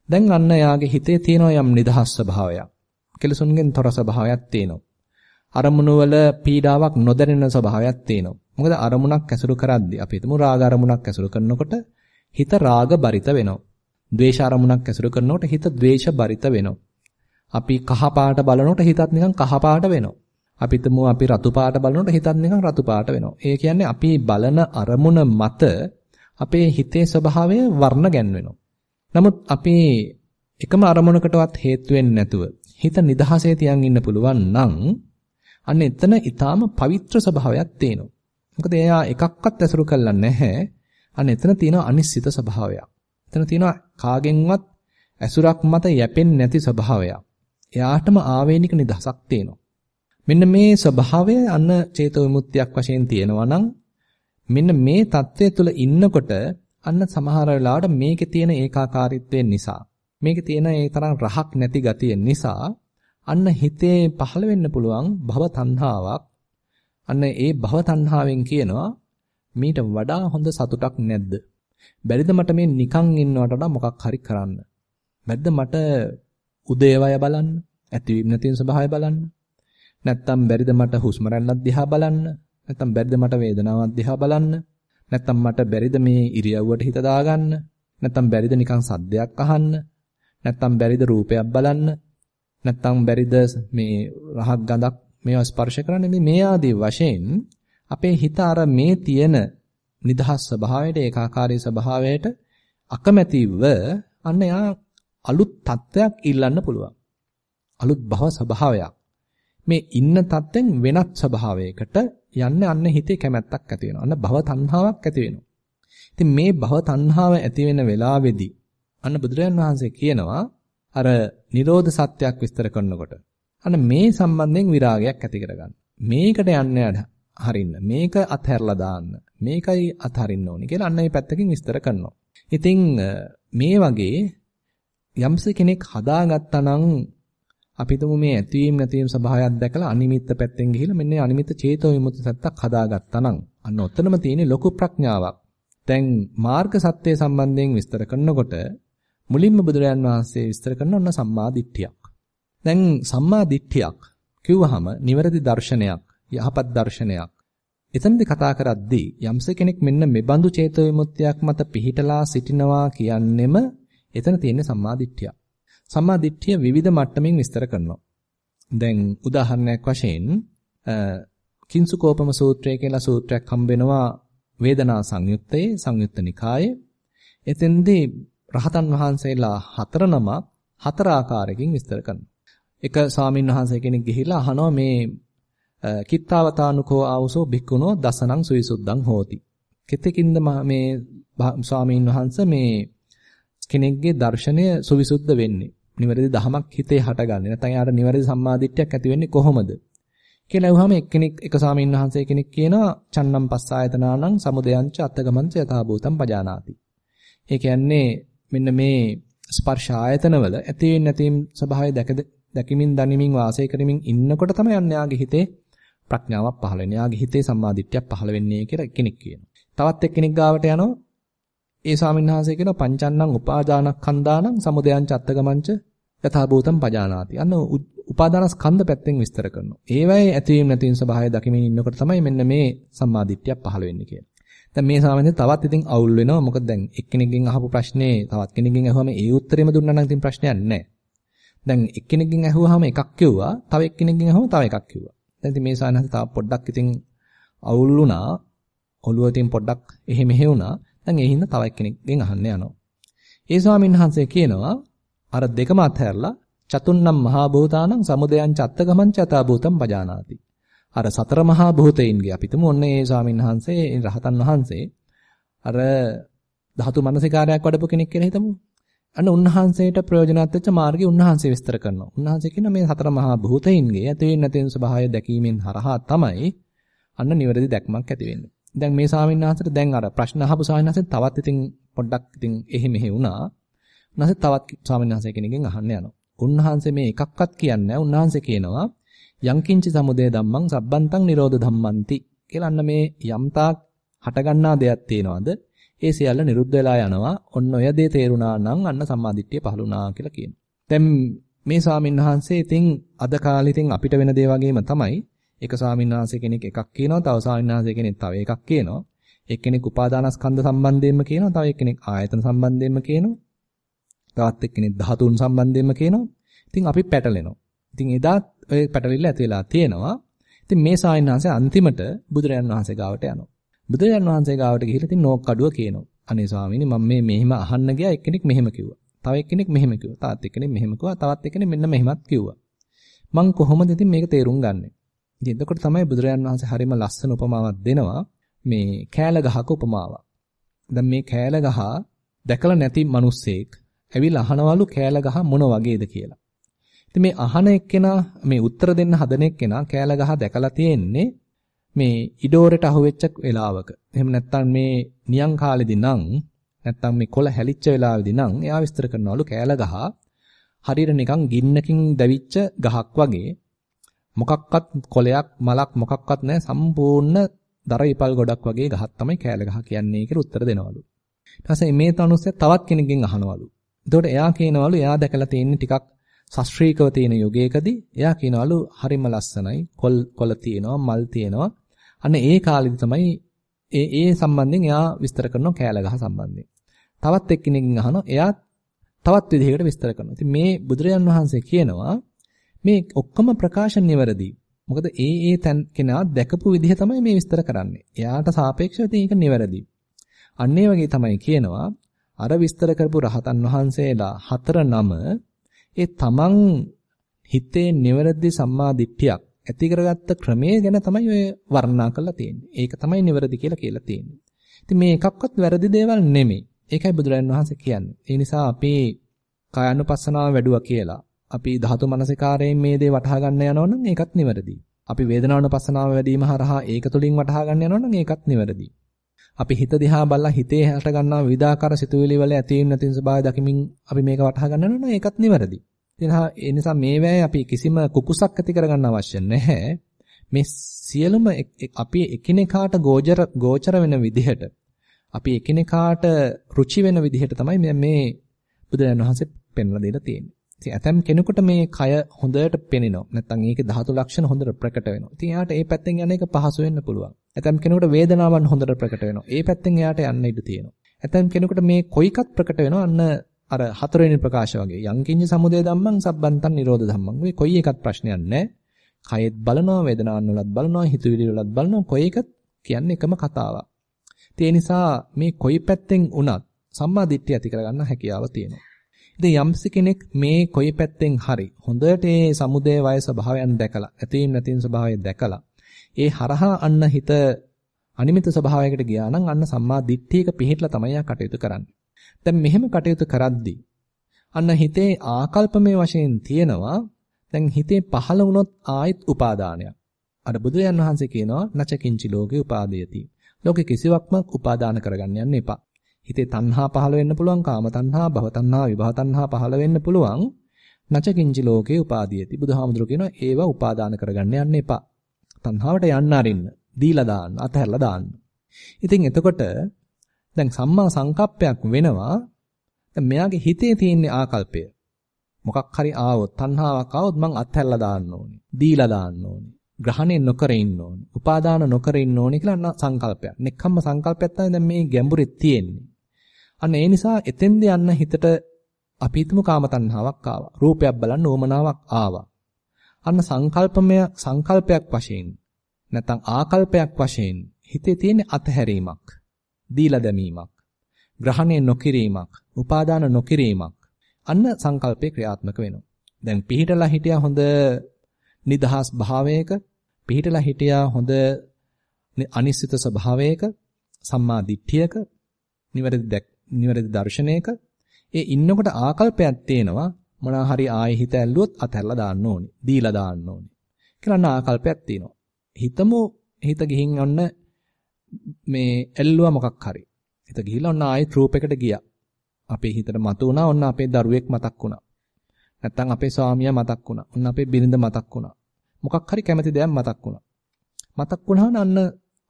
දැන් අන්න යාගේ හිතේ තියෙන යම් නිදහස් ස්වභාවයක්. කෙලසුන්ගෙන් තොර ස්වභාවයක් තියෙනවා. අරමුණු වල පීඩාවක් නොදැනෙන ස්වභාවයක් තියෙනවා. මොකද අරමුණක් ඇසුරු කරද්දී අපි හිතමු රාග අරමුණක් ඇසුරු කරනකොට හිත රාග බරිත වෙනවා. ද්වේෂ අරමුණක් ඇසුරු කරනකොට හිත ද්වේෂ බරිත වෙනවා. අපි කහ පාට බලනකොට හිතත් නිකන් කහ පාට වෙනවා. අපි හිතමු අපි රතු පාට බලනකොට හිතත් නිකන් රතු පාට වෙනවා. ඒ කියන්නේ අපි බලන අරමුණ මත අපේ හිතේ ස්වභාවය වර්ණ ගැන්වෙනවා. නමුත් අපි එකම අරමුණකටවත් හේතු වෙන්නේ නැතුව හිත නිදහසේ තියන් ඉන්න පුළුවන් නම් අන්න එතන ඊටාම පවිත්‍ර ස්වභාවයක් තියෙනවා. මොකද එයා එකක්වත් ඇසුරු කරලා නැහැ. අන්න එතන තියෙන අනිශ්චිත ස්වභාවයක්. එතන තියෙන කාගෙන්වත් ඇසුරක් මත යැපෙන්නේ නැති ස්වභාවයක්. එයාටම ආවේනික නිදහසක් තියෙනවා. මෙන්න මේ ස්වභාවය අන්න චේතෝ විමුක්තියක් වශයෙන් තියෙනවා නම් මෙන්න මේ தත්වය තුළ ඉන්නකොට අන්න සමහර වෙලාවට මේකේ තියෙන ඒකාකාරීත්වය නිසා මේකේ තියෙන ඒ තරම් රහක් නැති ගතිය නිසා අන්න හිතේ පහළ වෙන්න පුළුවන් භව තණ්හාවක්. අන්න ඒ භව තණ්හාවෙන් කියනවා මීට වඩා හොඳ සතුටක් නැද්ද? බැරිද මට මේ නිකන් ඉන්නවට වඩා මොකක් හරි කරන්න? බැරිද මට උදේවය බලන්න? ඇතිවීම නැතිවීම ස්වභාවය බලන්න? නැත්තම් බැරිද මට හුස්ම රැල්ලක් දිහා බලන්න? නැත්තම් බැරිද මට වේදනාවක් දිහා බලන්න? නැත්තම් මට බැරිද මේ ඉරියව්වට හිත දාගන්න? නැත්තම් බැරිද නිකන් සද්දයක් අහන්න? නැත්තම් බැරිද රූපයක් බලන්න? නැත්තම් බැරිද මේ රහක් ගඳක් මේවා ස්පර්ශ කරන්න? මේ ආදී වශයෙන් අපේ හිත අර මේ තියෙන නිදහස් ස්වභාවයට ඒකාකාරී ස්වභාවයට අකමැතිව අන්න යා අලුත් තත්වයක් ඉල්ලන්න පුළුවන්. අලුත් භව ස්වභාවයක්. මේ ඉන්න තත්වෙන් වෙනත් ස්වභාවයකට යන්න අන්න හිතේ කැමැත්තක් ඇති වෙනවා. අන්න භව තණ්හාවක් ඇති වෙනවා. ඉතින් මේ භව තණ්හාව ඇති වෙන වෙලාවේදී අන්න බුදුරජාන් වහන්සේ කියනවා අර Nirodha සත්‍යයක් විස්තර කරනකොට අන්න මේ සම්බන්ධයෙන් විරාගයක් ඇති කරගන්න. මේකට යන්න හරින්න. මේක අත්හැරලා දාන්න. මේකයි අත්හරින්න ඕනේ කියලා අන්න මේ පැත්තකින් විස්තර කරනවා. ඉතින් මේ වගේ යම්ස කෙනෙක් හදාගත්තා නම් අපි තුමු මේ ඇතිවීම නැතිවීම ස්වභාවයක් දැකලා අනිමිත්ත පැත්තෙන් ගිහිල්ලා මෙන්න අනිමිත්ත චේතෝ විමුක්ති සත්‍යක් හදාගත්තා නම් අන්න ඔතනම තියෙන ලොකු ප්‍රඥාවක්. දැන් මාර්ග සත්‍ය සම්බන්ධයෙන් විස්තර කරනකොට මුලින්ම බුදුරජාන් වහන්සේ විස්තර කරන ඔන්න සම්මා දිට්ඨියක්. දැන් සම්මා දිට්ඨියක් කිව්වහම නිවැරදි දර්ශනයක්, යහපත් දර්ශනයක්. එතනදී කතා කරද්දී යම්ස කෙනෙක් මෙන්න මෙබඳු චේතෝ විමුක්තියක් මත පිහිටලා සිටිනවා කියන්නෙම එතන තියෙන සම්මා දිට්ඨිය. සම්මා දිට්ඨිය විවිධ මට්ටමින් විස්තර කරනවා. දැන් උදාහරණයක් වශයෙන් කිංසුකෝපම සූත්‍රය කියලා සූත්‍රයක් හම්බ වෙනවා වේදනා සංයුත්තේ සංයුත්ත නිකායේ. එතෙන්දී රහතන් වහන්සේලා හතර නමක් හතර ආකාරයකින් විස්තර කරනවා. එක ස්වාමින් වහන්සේ කෙනෙක් ගිහිලා අහනවා මේ කිත්තාවතානුකෝ ආවසෝ භික්ඛුනෝ දසනං සුවිසුද්ධං හෝති. කෙතකින්ද මේ ස්වාමීන් වහන්සේ මේ කෙනෙක්ගේ දර්ශනය සුවිසුද්ධ වෙන්නේ. නිවැරදි දහමක් හිතේ හටගන්නේ. නැත්නම් යාට නිවැරදි සම්මාදිට්ඨියක් ඇති වෙන්නේ කොහොමද? කියලා අහුවාම එක්කෙනෙක් එක ස්වාමීන් වහන්සේ කෙනෙක් කියනවා චන්නම් පස්සායතනානං සමුදයංච අත්තගමංච යථා භූතං පජානාති. ඒ කියන්නේ මෙන්න මේ ස්පර්ශ ආයතනවල ඇති වෙන්නේ නැතිම ස්වභාවය දැක දැකීමින් දනිමින් වාසය කරමින් ඉන්නකොට තමයි යන්නේ යාගේ හිතේ ප්‍රඥාවක් පහළ වෙන්නේ. යාගේ හිතේ සම්මාදිට්ඨියක් පහළ වෙන්නේ කියලා කෙනෙක් කියනවා. තවත් එක්කෙනෙක් ගාවට යනවා ඒ ස්වාමීන් වහන්සේ කියනවා පංචන්නං උපාදානස්කන්ධානං සමුදයං චත්තගමංච යථා භූතං පජානාති. අන්න උපාදානස්කන්ධ පැත්තෙන් විස්තර කරනවා. ඒවයේ ඇතිවීම නැතිවීම ස්වභාවය දකිමින් ඉන්නකොට තමයි මෙන්න මේ සම්මාදිට්ඨියක් පහළ වෙන්නේ කියලා. දැන් මේ සාමාන්‍යයෙන් තවත් ඉතින් අවුල් වෙනවා. මොකද දැන් එක්කෙනෙක්ගෙන් අහපු ප්‍රශ්නේ තවත් කෙනෙක්ගෙන් අහුවම ඒ උත්තරෙම දුන්නා නම් ඉතින් ප්‍රශ්නයක් නැහැ. දැන් එක්කෙනෙක්ගෙන් අහුවාම එකක් කිව්වා, තව එක්කෙනෙක්ගෙන් අහුවම තව එකක් කිව්වා. දැන් ඉතින් මේ සාමාන්‍යයෙන් තව පොඩ්ඩක් ඉතින් අවුල් වුණා. ඔළුව ඉතින් පොඩ්ඩක් එහෙ මෙහෙ වුණා. දැන් ඒ හින්දා තව එක්කෙනෙක්ගෙන් අහන්න යනවා. ඒ ස්වාමීන් වහන්සේ කියනවා අර දෙකම අතහැරලා චතුන්නම් මහා භූතානං සමුදයං චත්තගමං චතා භූතං පජානාති. අර සතර මහා භූතයින්ගේ අපිටම ඔන්න ඒ ස්වාමීන් වහන්සේ රහතන් වහන්සේ අර ධාතු මනසිකාරයක් වඩපු කෙනෙක් කියලා හිතමු. අන්න උන්වහන්සේට ප්‍රයෝජනවත් වෙච්ච මාර්ගය උන්වහන්සේ විස්තර කරනවා. උන්වහන්සේ කියන මේ සතර මහා භූතයින්ගේ ඇති වෙන්නේ නැති වෙන ස්වභාවය දැකීමෙන් හරහා තමයි අන්න නිවැරදි දැක්මක් ඇති වෙන්නේ. දැන් මේ ස්වාමීන් වහන්සේට දැන් අර ප්‍රශ්න අහපු ස්වාමීන් වහන්සේ තවත් ඉතින් පොඩ්ඩක් ඉතින් එහෙ මෙහෙ වුණා. උන්වහන්සේ තවත් ස්වාමීන් වහන්සේ කෙනෙක්ගෙන් අහන්න යනවා. උන්වහන්සේ මේ එකක්වත් කියන්නේ නැහැ. උන්වහන්සේ කියනවා යංකින්ච සමුදය ධම්මං සබ්බන්තං නිරෝධ ධම්මන්ති කියලා අන්න මේ යම්තාක් හටගන්නා දෙයක් තියෙනවද? ඒ සියල්ල නිරුද්ධ වෙලා යනවා. ඔන්න ඔය දේ තේරුණා නම් අන්න සම්මාදිට්ඨිය පහළුණා කියලා කියනවා. දැන් මේ ස්වාමීන් වහන්සේ ඉතින් අද කාලේ ඉතින් අපිට වෙන දේ වගේම තමයි එක ස්වාමීන් වහන්සේ කෙනෙක් එකක් කියනවා, තව ස්වාමීන් වහන්සේ කෙනෙක් තව එකක් කියනවා. එක්කෙනෙක් උපාදානස්කන්ධ සම්බන්ධයෙන්ම කියනවා, තව එක්කෙනෙක් ආයතන සම්බන්ධයෙන්ම කියනවා. තවත් එක්කෙනෙක් ධාතුන් සම්බන්ධයෙන්ම කියනවා. ඉතින් අපි පැටලෙනවා. ඉතින් එදා ඔය පැටලිල්ල ඇති වෙලා තියෙනවා. ඉතින් මේ ස්වාමීන් වහන්සේ අන්තිමට බුදුරජාන් වහන්සේ ගාවට යනවා. බුදුරජාන් වහන්සේ ගාවට ගිහිල්ලා ඉතින් නෝක් කඩුව කියනවා. අනේ ස්වාමීනි මම මේ මෙහෙම අහන්න ගියා එක්කෙනෙක් මෙහෙම කිව්වා. තව එක්කෙනෙක් මෙහෙම කිව්වා. තවත් එක්කෙනෙක් මෙහෙම කිව්වා. තවත් එක්කෙනෙක් මෙන්න මෙහෙමත් කිව්වා. මං කොහොමද ඉතින් මේක තේරුම් ගන්නෙ? ඉතින් එතකොට තමයි බුදුරජාන් වහන්සේ හරිම ලස්සන උපමාවක් දෙනවා. මේ කෑල ගහක උපමාවක්. දැන් මේ කෑල ගහ දැකලා නැති මිනිස්සෙක් ඇවිල්ලා අහනවලු කෑල ගහ මොන වගේද කියලා. ඉතින් මේ අහන එක්කෙනා මේ උත්තර දෙන්න හදන එක්කෙනා කෑල ගහ දැකලා තියෙන්නේ මේ ඉඩෝරට අහුවෙච්ච වෙලාවක. එහෙම නැත්නම් මේ නියං කාලෙදී නම් නැත්නම් මේ කොළ හැලිච්ච වෙලාවේදී නම් එයා විස්තර කරනවලු කෑල ගහ හරියට නිකන් ගින්නකින් දැවිච්ච ගහක් වගේ මොකක්වත් කොළයක් මලක් මොකක්වත් නැහැ සම්පූර්ණ දර ඉපල් ගොඩක් වගේ ගහක් තමයි කෑල ගහ කියන්නේ කියලා උත්තර දෙනවලු. ඊට පස්සේ මේ තනුස්සේ තවත් කෙනෙක්ගෙන් අහනවලු. එතකොට එයා කියනවලු එයා දැකලා තියෙන්නේ ටිකක් ශාස්ත්‍රීයකව තියෙන යුගයකදී. එයා කියනවලු හරිම ලස්සනයි. කොල් කොළ තියෙනවා මල් තියෙනවා. අන්න ඒ කාලෙදි තමයි ඒ ඒ සම්බන්ධයෙන් එයා විස්තර කරනවා කෑල ගහ සම්බන්ධයෙන්. තවත් එක්කෙනෙක්ගෙන් අහනවා එයා තවත් විදිහකට විස්තර කරනවා. ඉතින් මේ බුදුරජාන් වහන්සේ කියනවා මේ ඔක්කොම ප්‍රකාශන නිවැරදි මොකද ඒ ඒ තැන් කෙනා දැකපු විදිහ තමයි මේ විස්තර කරන්නේ. එයාට සාපේක්ෂව ඉතින් ඒක නිවැරදි. අන්න වගේ තමයි කියනවා අර විස්තර කරපු රහතන් වහන්සේලා හතර නම ඒ තමන් හිතේ නිවැරදි සම්මා දිට්ඨියක් ඇති කරගත්ත ක්‍රමයේ ගැන තමයි ඔය වර්ණනා කරලා තියෙන්නේ. ඒක තමයි නිවැරදි කියලා කියලා තියෙන්නේ. ඉතින් මේ එකක්වත් වැරදි දේවල් නෙමෙයි. ඒකයි බුදුරජාණන් වහන්සේ කියන්නේ. ඒ නිසා අපි කායानुපස්සනාව වැඩුවා කියලා අපි ධාතු මනසිකාරයෙන් මේ දේ වටහා ගන්න යනවනම් ඒකත් නිවැරදි. අපි වේදනානුපස්සනාව වැඩිම හරහා ඒක තුලින් වටහා ගන්න යනවනම් ඒකත් නිවැරදි. අපි හිත දිහා බලලා හිතේ හැට ගන්නා විවිධාකාර සිතුවිලි වල ඇතීම් නැතිම් ස්වභාවය දකිමින් අපි මේක වටහා ගන්නවා නම් ඒකත් නිවැරදි. ඒ නිසා මේවැය අපි කිසිම කුකුසක් ඇති කරගන්න අවශ්‍ය නැහැ. මේ සියලුම අපි එකිනෙකාට ගෝචර ගෝචර වෙන විදිහට අපි එකිනෙකාට රුචි වෙන විදිහට තමයි මේ බුදුරජාණන් වහන්සේ පෙන්වලා දෙලා තියෙන්නේ. ඉතින් ඇතම් කෙනෙකුට මේ කය හොඳට පෙනෙනවා. නැත්නම් ඒකේ ධාතු ලක්ෂණ හොඳට ප්‍රකට වෙනවා. ඉතින් එයාට ඒ පැත්තෙන් යන එක පහසු වෙන්න පුළුවන්. ඇතම් කෙනෙකුට වේදනාවන් හොඳට ප්‍රකට වෙනවා. ඒ පැත්තෙන් එයාට යන්න ඉඩ තියෙනවා. ඇතම් කෙනෙකුට මේ කොයිකත් ප්‍රකට වෙනවා. අන්න අර හතරවෙනි ප්‍රකාශය වගේ. යංකින්ජ සමුදය ධම්මං සබ්බන්තං නිරෝධ ධම්මං. මේ කොයි එකත් ප්‍රශ්නයක් නැහැ. කයෙත් බලනවා, වේදනාවන් වලත් බලනවා, හිතුවිලි වලත් බලනවා. කොයි එකත් කියන්නේ එකම කතාවක්. ඒ නිසා මේ කොයි පැත්තෙන් වුණත් සම්මා දිට්ඨිය ඇති කරගන්න හැකියාව තියෙනවා. ඉතින් යම්සි කෙනෙක් මේ කොයි පැත්තෙන් හරි හොඳට මේ සමුදේ වය ස්වභාවයන් දැකලා, ඇතීම් නැතිම් ස්වභාවය දැකලා, ඒ හරහා අන්න හිත අනිමිත ස්වභාවයකට ගියා නම් අන්න සම්මා දිට්ඨියක පිහිටලා තමයි යා කටයුතු කරන්නේ. දැන් මෙහෙම කටයුතු කරද්දී අන්න හිතේ ආකල්පමය වශයෙන් තියෙනවා දැන් හිතේ පහළ වුණොත් ආයෙත් උපාදානයක්. අර බුදුරජාන් වහන්සේ කියනවා නචකින්චි ලෝකේ උපාදීයති. ලෝකේ කිසිවක්ම උපාදාන කරගන්න යන්න එපා. හිතේ තණ්හා පහළ වෙන්න පුළුවන්, කාම තණ්හා, භව තණ්හා, විභව තණ්හා පහළ වෙන්න පුළුවන්. නචකින්චි ලෝකේ උපාදීයති. බුදුහාමුදුරු කියනවා ඒවා උපාදාන කරගන්න යන්න එපා. තණ්හාවට යන්න අරින්න. දීලා දාන්න, අතහැරලා දාන්න. ඉතින් එතකොට දැන් සම්මා සංකප්පයක් වෙනවා. දැන් මෙයාගේ හිතේ තියෙන ආකල්පය. මොකක් හරි ආවොත් තණ්හාවක් ආවොත් මං අත්හැරලා දාන්න ඕනේ. දීලා දාන්න ඕනේ. ග්‍රහණය නොකර ඉන්න ඕනේ. උපාදාන නොකර ඉන්න ඕනේ කියලා සංකල්පයක්. නෙක්ඛම්ම සංකල්පයක් තමයි දැන් මේ ගැඹුරේ තියෙන්නේ. අන්න ඒ නිසා එතෙන්ද යන්න හිතට අපි හිතමු කාම තණ්හාවක් ආවා. රූපයක් බලන්න ඕමනාවක් ආවා. අන්න සංකල්පමය සංකල්පයක් වශයෙන් නැත්නම් ආකල්පයක් වශයෙන් හිතේ තියෙන අතහැරීමක්. දීලා දැමීමක්, ග්‍රහණය නොකිරීමක්, උපාදාන නොකිරීමක් අන්න සංකල්පේ ක්‍රියාත්මක වෙනවා. දැන් පිහිටලා හිටියා හොඳ නිදහස් භාවයක, පිහිටලා හිටියා හොඳ අනිශ්චිත ස්වභාවයක, සම්මා දිට්ඨියක, නිවැරදි නිවැරදි දර්ශනයක ඒ ඉන්නකොට ආකල්පයක් තේනවා මොනවා හරි ආයෙ හිත ඇල්ලුවොත් අතහැරලා දාන්න ඕනේ. දීලා දාන්න ඕනේ. කියලා ආකල්පයක් තියෙනවා. හිතමු හිත ගිහින් ඔන්න මේ ඇල්ලුවා මොකක් හරි. හිත ගිහිල්ලා ඔන්න ආයෙත් රූප එකට ගියා. අපේ හිතට මතු වුණා ඔන්න අපේ දරුවෙක් මතක් වුණා. නැත්තම් අපේ ස්වාමියා මතක් වුණා. ඔන්න අපේ බිරිඳ මතක් වුණා. මොකක් හරි කැමති දෙයක් මතක් වුණා. මතක් වුණාම අන්න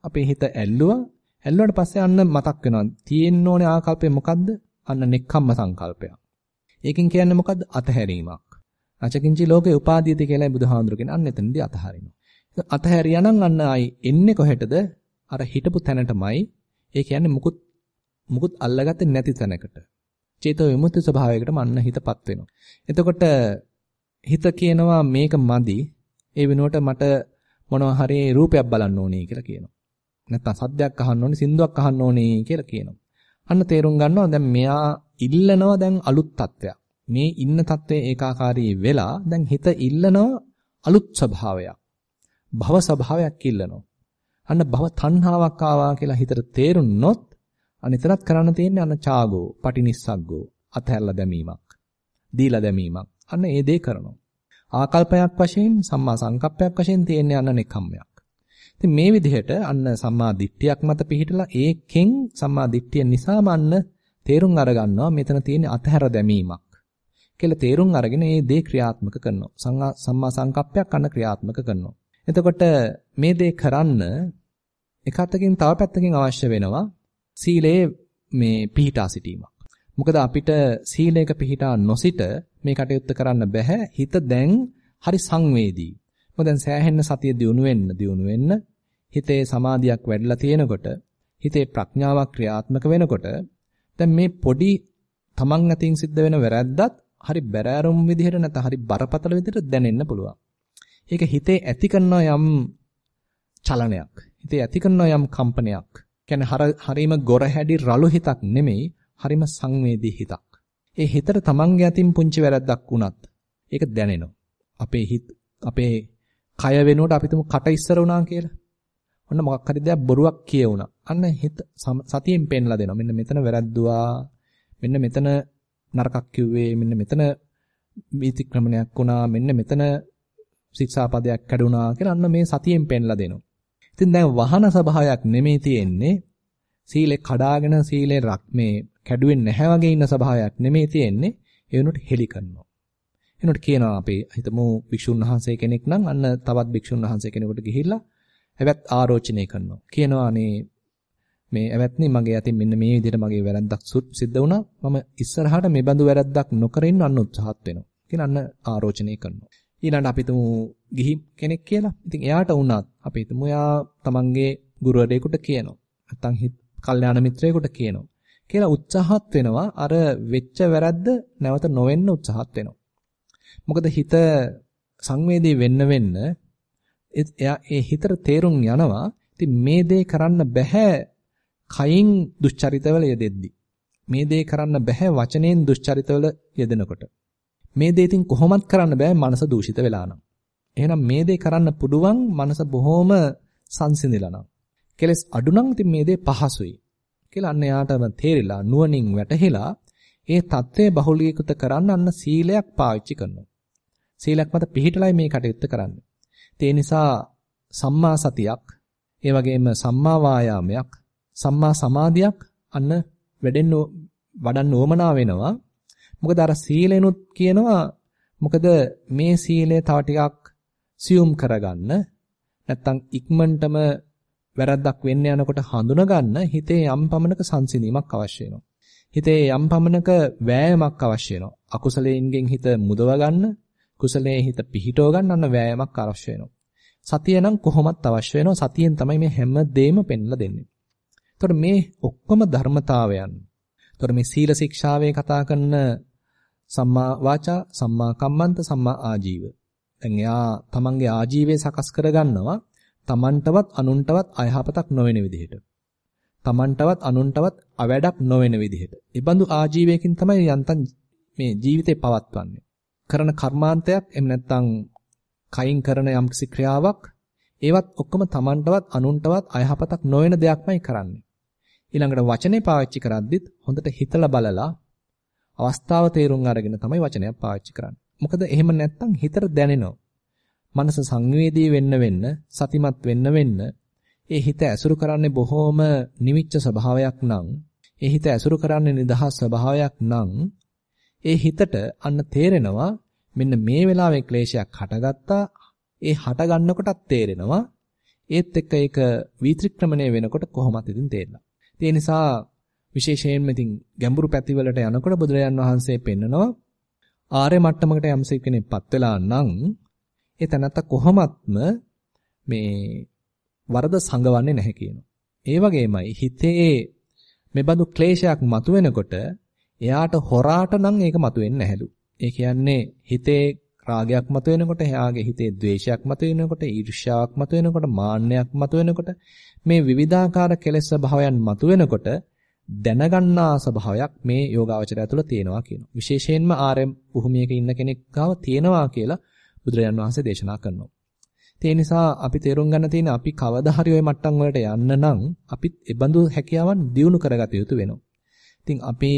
අපේ හිත ඇල්ලුවා. ඇල්ලුවාට පස්සේ අන්න මතක් වෙනවා. තියෙන්න ඕනේ ආකල්පය මොකද්ද? අන්න නෙක්ඛම්ම සංකල්පයක්. ඒකෙන් කියන්නේ මොකද්ද? අතහැරීමක්. අචකින්චි ලෝකේ උපාදීයති කියලා බුදුහාඳුර කියන අන්න එතනදී අතහරිනවා. අතහැරියා නම් අන්න ආයි එන්නේ කොහෙටද? අර හිටපු තැනටමයි. ඒ කියන්නේ මුකුත් මුකුත් අල්ලගත්තේ නැති තැනකට. චේතෝ විමුක්ති ස්වභාවයකටම අන්න හිතපත් වෙනවා. එතකොට හිත කියනවා මේක මදි. ඒ වෙනුවට මට මොනවා හරි රූපයක් බලන්න ඕනේ කියලා කියනවා. නැත්තම් සද්දයක් අහන්න ඕනේ, සින්දුවක් අහන්න ඕනේ කියලා කියනවා. අන්න තේරුම් ගන්නවා දැන් මෙයා ඉල්ලනවා දැන් අලුත් තත්ත්වයක්. මේ ඉන්න තත්ත්වයේ ඒකාකාරී වෙලා දැන් හිත ඉල්ලනවා අලුත් ස්වභාවයක්. භව ස්වභාවයක් ඉල්ලනවා. අන්න භව තණ්හාවක් ආවා කියලා හිතට තේරුනොත් අනිතරත් කරන්න තියෙන්නේ අන්න චාගෝ, පටිනිස්සග්ගෝ, අතහැරලා දැමීමක්. දීලා දැමීමක්. අන්න ඒ දේ කරනවා. ආකල්පයක් වශයෙන් සම්මා සංකප්පයක් වශයෙන් තියෙන්නේ අන්න නෙකම්මයක්. ඉතින් මේ විදිහට අන්න සම්මා දිට්ඨියක් මත පිහිටලා ඒකෙන් සම්මා දිට්ඨිය නිසාම අන්න තේරුම් අරගන්නවා මෙතන තියෙන අතහැර දැමීමක්. කියලා තේරුම් අරගෙන ඒ දේ ක්‍රියාත්මක කරනවා. සම්මා සංකප්පයක් අන්න ක්‍රියාත්මක කරනවා. එතකොට මේ දේ කරන්න එක අතකින් තව පැත්තකින් අවශ්‍ය වෙනවා සීලයේ මේ පිහිටා සිටීමක්. මොකද අපිට සීලයක පිහිටා නොසිට මේ කටයුත්ත කරන්න බෑ. හිත දැන් හරි සංවේදී. මොකද දැන් සෑහෙන්න සතිය දියුණු වෙන්න දියුණු වෙන්න හිතේ සමාධියක් වැඩිලා තියෙනකොට හිතේ ප්‍රඥාවක් ක්‍රියාත්මක වෙනකොට දැන් මේ පොඩි තමන් අතින් සිද්ධ වෙන වැරැද්දත් හරි බැරෑරුම් විදිහට නැත්නම් හරි බරපතල විදිහට දැනෙන්න පුළුවන්. ඒක හිතේ ඇති කරන යම් චලනයක්. හිතේ ඇති කරන යම් කම්පනයක්. කියන්නේ හරීම ගොර හැඩි රළු හිතක් නෙමෙයි, හරීම සංවේදී හිතක්. ඒ හිතට තමන්ගේ අතින් පුංචි වැරද්දක් වුණත් ඒක දැනෙනවා. අපේ හිත අපේ කය වෙනුවට අපි තුමු කට ඉස්සර වුණා කියලා. ඔන්න මොකක් හරි දෙයක් බොරුවක් කියවුණා. අන්න හිත සතියෙන් පෙන්ලා දෙනවා. මෙන්න මෙතන වැරද්දුවා. මෙන්න මෙතන නරකක් කිව්වේ. මෙන්න මෙතන වීතික්‍රමණයක් වුණා. මෙන්න මෙතන ශික්ෂාපදයක් කැඩුනා කියලා අන්න මේ සතියෙන් පෙන්ලා දෙනවා. ඉතින් දැන් වහන ස්වභාවයක් නෙමෙයි තියෙන්නේ. සීලේ කඩාගෙන සීලේ රක් මේ කැඩුවෙන්නේ නැහැ වගේ ඉන්න ස්වභාවයක් නෙමෙයි තියෙන්නේ. ඒ වෙනුවට හෙලි කරනවා. එනකොට කියනවා අපි හිතමු භික්ෂුන් වහන්සේ කෙනෙක් නම් අන්න තවත් භික්ෂුන් වහන්සේ කෙනෙකුට ගිහිල්ලා එවත් ආරෝචනය කරනවා. කියනවා අනේ මේ එවත්නි මගේ අතින් මෙන්න මේ විදිහට මගේ වැරද්දක් සිද්ධ වුණා. මම ඉස්සරහට මේ බඳු වැරද්දක් නොකර ඉන්න අන්න උත්සාහත් වෙනවා. කියලා අන්න ආරෝචනය කරනවා. ඊළඟට අපි තුමු ගිහි කෙනෙක් කියලා. ඉතින් එයාට වුණත් අපි තුමු එයා තමන්ගේ ගුරුවරයෙකුට කියනවා. නැත්තම් කල්යාණ මිත්‍රයෙකුට කියනවා. කියලා උත්සාහත් වෙනවා අර වෙච්ච වැරද්ද නැවත නොවෙන්න උත්සාහත් වෙනවා. මොකද හිත සංවේදී වෙන්න වෙන්න එයා ඒ හිතට තේරුම් යනවා. ඉතින් මේ දේ කරන්න බෑ කයින් දුස්චරිතවල යෙදෙද්දි. මේ දේ කරන්න බෑ වචනෙන් දුස්චරිතවල යෙදෙනකොට. මේ දේ ඉතින් කොහොමත් කරන්න බෑ මනස දූෂිත වෙලා නම්. එහෙනම් මේ දේ කරන්න පුළුවන් මනස බොහොම සංසිඳිලා නම්. කෙලස් අඩු නම් ඉතින් මේ දේ පහසුයි. කියලා අන්න යාටම තේරිලා නුවණින් වැටහිලා ඒ தත්ත්වය බහුලීකృత කරන්න අන්න සීලයක් පාවිච්චි කරනවා. සීලයක් මත පිළිහිටලයි මේ කටයුත්ත කරන්නේ. ඒ නිසා සම්මා සතියක්, ඒ වගේම සම්මා වායාමයක්, සම්මා සමාධියක් අන්න වැඩෙන්න වඩන්න උවමනා වෙනවා. මොකද අර සීලෙනුත් කියනවා මොකද මේ සීලය තව ටිකක් සියුම් කරගන්න නැත්තම් ඉක්මනටම වැරද්දක් වෙන්න යනකොට හඳුනා ගන්න හිතේ යම් පමණක සංසිඳීමක් අවශ්‍ය වෙනවා. හිතේ යම් පමණක වෑයමක් අවශ්‍ය වෙනවා. අකුසලයෙන්ගෙන් හිත මුදව ගන්න, කුසලයේ හිත පිහිටව ගන්න අන්න වෑයමක් අවශ්‍ය වෙනවා. සතිය නම් කොහොමත් අවශ්‍ය වෙනවා. සතියෙන් තමයි මේ හැම දෙයක්ම පෙන්ලා දෙන්නේ. එතකොට මේ ඔක්කොම ධර්මතාවයන්. එතකොට මේ සීල ශික්ෂාවේ කතා කරන සම්මා වාචා, සම්මා කම්මන්ත, සම්මා ආජීව. දැන් එයා තමන්ගේ ආජීවය සකස් කරගන්නවා තමන්ටවත් අනුන්ටවත් අයහපතක් නොවන විදිහට. තමන්ටවත් අනුන්ටවත් අවැඩක් නොවන විදිහට. ඒ බඳු ආජීවයකින් තමයි යන්තම් මේ ජීවිතේ පවත්වන්නේ. කරන කර්මාන්තයක් එහෙම නැත්නම් කයින් කරන යම්කිසි ක්‍රියාවක් ඒවත් ඔක්කොම තමන්ටවත් අනුන්ටවත් අයහපතක් නොවන දෙයක්මයි කරන්නේ. ඊළඟට වචනේ පාවිච්චි කරද්දිත් හොඳට හිතලා බලලා අවස්ථාව තේරුම් අරගෙන තමයි වචනයක් පාවිච්චි කරන්නේ. මොකද එහෙම නැත්නම් හිතට දැනෙනවා. මනස සංවේදී වෙන්න වෙන්න, සතිමත් වෙන්න වෙන්න ඒ හිත ඇසුරු කරන්නේ බොහොම නිවිච්ච ස්වභාවයක් නම්, ඒ හිත ඇසුරු කරන්නේ නිදහස් ස්වභාවයක් නම්, ඒ හිතට අන්න තේරෙනවා මෙන්න මේ වෙලාවේ ක්ලේශයක් හටගත්තා. ඒ හට ගන්නකොටත් තේරෙනවා ඒත් එක්ක ඒක විත්‍රික්‍රමණය වෙනකොට කොහොමද ඉතින් තේරෙනවා. ඒ නිසා විශේෂයෙන්ම ඉතින් ගැඹුරු පැතිවලට යනකොට බුදුරජාන් වහන්සේ පෙන්නනවා ආර්ය මට්ටමකට යම්ස කෙනෙක්පත් වෙලා නම් ඒ තැනත්ත කොහොමත්ම මේ වරද සංගවන්නේ නැහැ කියනවා. ඒ වගේමයි හිතේ මෙබඳු ක්ලේශයක් මතුවෙනකොට එයාට හොරාට නම් ඒක මතුවෙන්නේ නැහැලු. ඒ කියන්නේ හිතේ රාගයක් මතුවෙනකොට, එයාගේ හිතේ ද්වේෂයක් මතුවෙනකොට, ඊර්ෂ්‍යාවක් මතුවෙනකොට, මාන්නයක් මතුවෙනකොට මේ විවිධාකාර කෙලෙස් ස්වභාවයන් මතුවෙනකොට දැනගන්නා ස්වභාවයක් මේ යෝගාවචරය තුළ තියෙනවා කියනවා. විශේෂයෙන්ම ආර්ය භූමියක ඉන්න කෙනෙක් ගාව තියෙනවා කියලා බුදුරජාන් වහන්සේ දේශනා කරනවා. ඒ නිසා අපි තේරුම් ගන්න තියෙන අපි කවදා හරි ওই මට්ටම් වලට යන්න නම් අපිත් ඒ බඳු හැකියාවන් දියුණු කරගත යුතු වෙනවා. ඉතින් අපි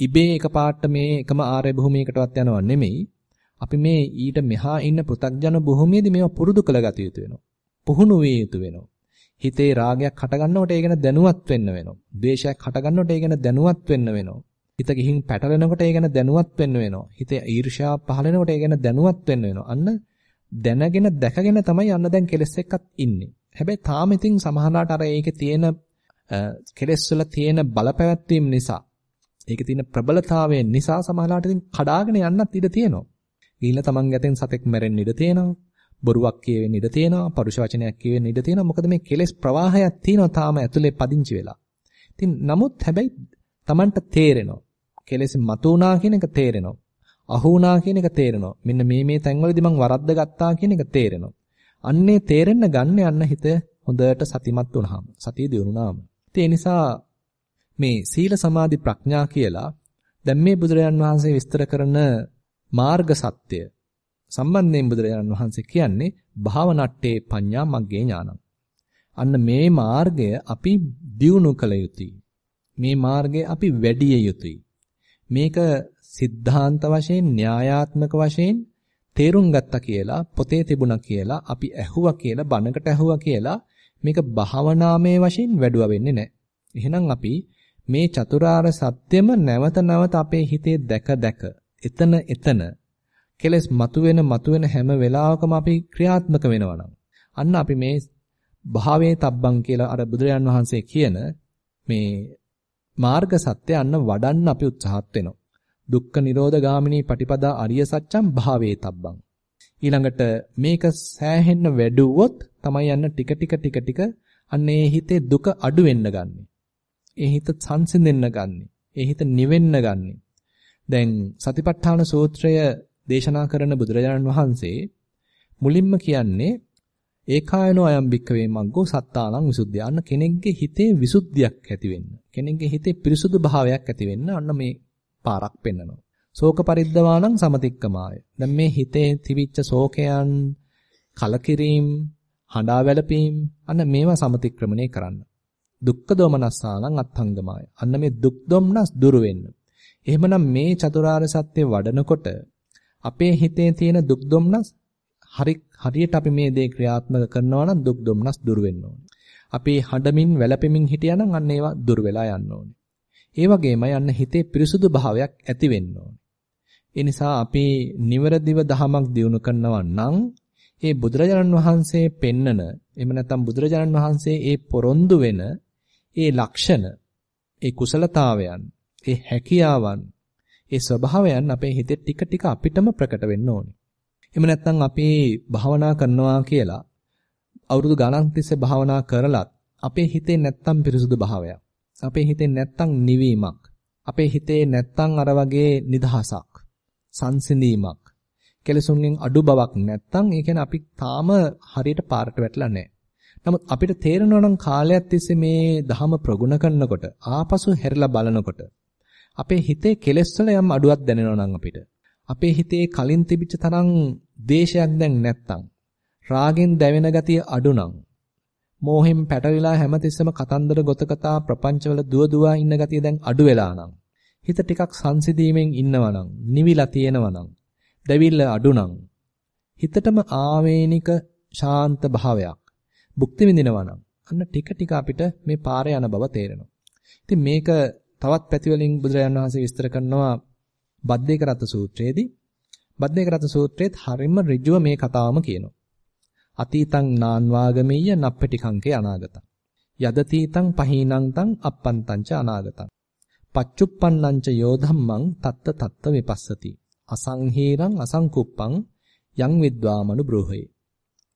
ඉබේ එකපාරට මේ එකම ආර්ය භූමියකටවත් යනව නෙමෙයි. අපි මේ ඊට මෙහා ඉන්න පෘථග්ජන භූමියේදී මේවා පුරුදු කරගත යුතු වෙනවා. පුහුණු වේ යුතු වෙනවා. හිතේ රාගයක් හටගන්නකොට ඒ ගැන දැනුවත් වෙන්න වෙනවා. ද්වේෂයක් හටගන්නකොට ඒ ගැන දැනුවත් වෙන්න වෙනවා. හිත ගිහින් පැටලෙනකොට ඒ ගැන දැනුවත් වෙන්න වෙනවා. හිතේ ඊර්ෂ්‍යාව පහළ වෙනකොට ඒ ගැන දැනුවත් වෙන්න වෙනවා. අන්න දැනගෙන දැකගෙන තමයි අන්න දැන් කෙලස් එක්කත් ඉන්නේ. හැබැයි තාම ඉතින් සමහරලාට අර ඒකේ තියෙන කෙලස් වල තියෙන බලපැවැත්වීම නිසා ඒකේ තියෙන ප්‍රබලතාවය නිසා සමහරලාට ඉතින් කඩාගෙන යන්නත් ඉඩ තියෙනවා. ගිහිල්ලා තමන් ගැතෙන් සතෙක් මැරෙන්න ඉඩ තියෙනවා. බොරුවක් කියවෙන්න ඉඩ තියෙනවා. පරුෂ වචනයක් කියවෙන්න ඉඩ තියෙනවා. මොකද මේ කෙලෙස් ප්‍රවාහයක් තියෙනවා තාම ඇතුලේ පදිංචි වෙලා. ඉතින් නමුත් හැබැයි තමන්ට තේරෙනවා. කෙලෙස් මතුණා කියන එක තේරෙනවා. අහු වුණා කියන එක තේරෙනවා. මෙන්න මේ මේ තැන්වලදී මං වරද්ද ගත්තා කියන එක තේරෙනවා. අන්නේ තේරෙන්න ගන්න යන්න හිත හොඳට සතිමත් වුණාම, සතිය දියුණුනාම. ඒ නිසා මේ සීල සමාධි ප්‍රඥා කියලා දැන් මේ බුදුරජාන් වහන්සේ විස්තර කරන මාර්ග සත්‍ය සම්බන්ධයෙන් බුදුරජාණන් වහන්සේ කියන්නේ භාවනට්ටේ පඤ්ඤා මග්ගේ ඥානං. අන්න මේ මාර්ගය අපි දියුණු කළ යුතුයි. මේ මාර්ගය අපි වැඩි යුතුයි. මේක සිද්ධාන්ත වශයෙන් න්‍යායාත්මක වශයෙන් තේරුම් ගත්තා කියලා පොතේ තිබුණා කියලා අපි ඇහුවා කියලා බණකට ඇහුවා කියලා මේක භාවනාමය වශයෙන් වැඩුවා වෙන්නේ නැහැ. එහෙනම් අපි මේ චතුරාර්ය සත්‍යම නැවත නැවත අපේ හිතේ දැක දැක එතන එතන කෙලස් මතුවෙන මතුවෙන හැම වෙලාවකම අපි ක්‍රියාත්මක වෙනවා අන්න අපි මේ භාවයේ තබ්බන් කියලා අර බුදුරජාන් වහන්සේ කියන මේ මාර්ග සත්‍ය අන්න වඩන්න අපි උත්සාහත් වෙනවා. දුක්ඛ නිරෝධ ගාමිනී පටිපදා අරිය සත්‍යම් භාවේ තබ්බං. ඊළඟට මේක සෑහෙන්න වැඩුවොත් තමයි යන්න ටික ටික ටික ටික අන්නේ හිතේ දුක අඩු වෙන්න ගන්නෙ. ඒ හිත සංසිඳෙන්න ගන්නෙ. ඒ හිත නිවෙන්න ගන්නෙ. දැන් සතිපට්ඨාන සූත්‍රය දේශනා කරන බුදුරජාණන් වහන්සේ මුලින්ම කියන්නේ ඒකායනෝ අයම් භික්කවේ මග්ගෝ සත්තානං විසුද්ධිය. අන්න කෙනෙක්ගේ හිතේ විසුද්ධියක් ඇති වෙන්න. කෙනෙක්ගේ හිතේ පිරිසුදු භාවයක් ඇති වෙන්න අන්න මේ පාරක් පෙන්වනවා. ශෝක පරිද්දවානං සමතික්කමාය. දැන් මේ හිතේ තිබිච්ච ශෝකයන් කලකිරීම, හඬා වැළපීම් අන්න මේවා සමතික්‍රමණය කරන්න. දුක්ඛ දෝමනස්සානං අත්ංගමාය. අන්න මේ දුක් දොම්නස් දුරු වෙන්න. එහෙමනම් මේ චතුරාර්ය සත්‍ය වඩනකොට අපේ හිතේ තියෙන දුක් දුම්නස් හරි හරියට අපි මේ දේ ක්‍රියාත්මක කරනවා නම් දුක් දුම්නස් දුර වෙන්න ඕනේ. අපි හඬමින් වැළපෙමින් හිටියානම් අන්න ඒවා දුර වෙලා යන්න ඕනේ. ඒ වගේමයි අන්න හිතේ පිරිසුදු භාවයක් ඇති වෙන්න ඕනේ. ඒ නිසා අපි නිවරදිව දහමක් දියුණු කරනවා නම් ඒ බුදුරජාණන් වහන්සේ පෙන්නන එහෙම නැත්නම් බුදුරජාණන් වහන්සේ ඒ පොරොන්දු වෙන ඒ ලක්ෂණ ඒ කුසලතාවයන් ඒ හැකියාවන් ඒ ස්වභාවයන් අපේ හිතේ ටික ටික අපිටම ප්‍රකට වෙන්න ඕනේ. එහෙම නැත්නම් අපි භාවනා කරනවා කියලා අවුරුදු ගණන් තිස්සේ භාවනා කරලත් අපේ හිතේ නැත්තම් පිරිසුදු භාවයක්. අපේ හිතේ නැත්තම් නිවීමක්. අපේ හිතේ නැත්තම් අර වගේ නිදහසක්. සංසිඳීමක්. කෙලසුන්ගෙන් අඩු බවක් නැත්තම් ඒ කියන්නේ අපි තාම හරියට පාරට වැටලා නැහැ. නමුත් අපිට තේරෙනවා නම් කාලයක් තිස්සේ මේ ධහම ප්‍රගුණ කරනකොට ආපසු හැරිලා බලනකොට අපේ හිතේ කෙලෙස් වල යම් අඩුවක් දැනෙනවා නම් අපිට. අපේ හිතේ කලින් තිබිච්ච තරම් දේශයක් දැන් නැත්තම් රාගෙන් දැවෙන ගතිය අඩු නම් මෝහෙන් පැටලිලා හැමතිස්සෙම කතන්දර ගොතකතා ප්‍රපංචවල දුව දුවා ඉන්න ගතිය දැන් අඩු වෙලා නම් හිත ටිකක් සංසිඳීමෙන් ඉන්නවා නම් නිවිලා තියෙනවා නම් දැවිල්ල අඩු නම් හිතටම ආවේනික ශාන්ත භාවයක් භුක්ති විඳිනවා නම් අන්න ටික ටික අපිට මේ පාරේ යන බව තේරෙනවා. ඉතින් මේක තවත් පැතිවලින් බුදුරජාණන් වහන්සේ විස්තර කරනවා බද්දේක රත සූත්‍රයේදී. බද්දේක රත සූත්‍රයේත් හරිම ඍජුව මේ කතාවම කියනවා. අතීතං නාන්වාගමෙය්‍ය නප්පටිකංකේ අනාගතං. යදතීතං පහීනං තං අප්පන්තං ච අනාගතං. පච්චුප්පන්නං ච යෝධම්මං තත්ත තත්ත විපස්සති. අසංහීරං අසංකුප්පං යං විද්වාමනු බ්‍රෝහේ.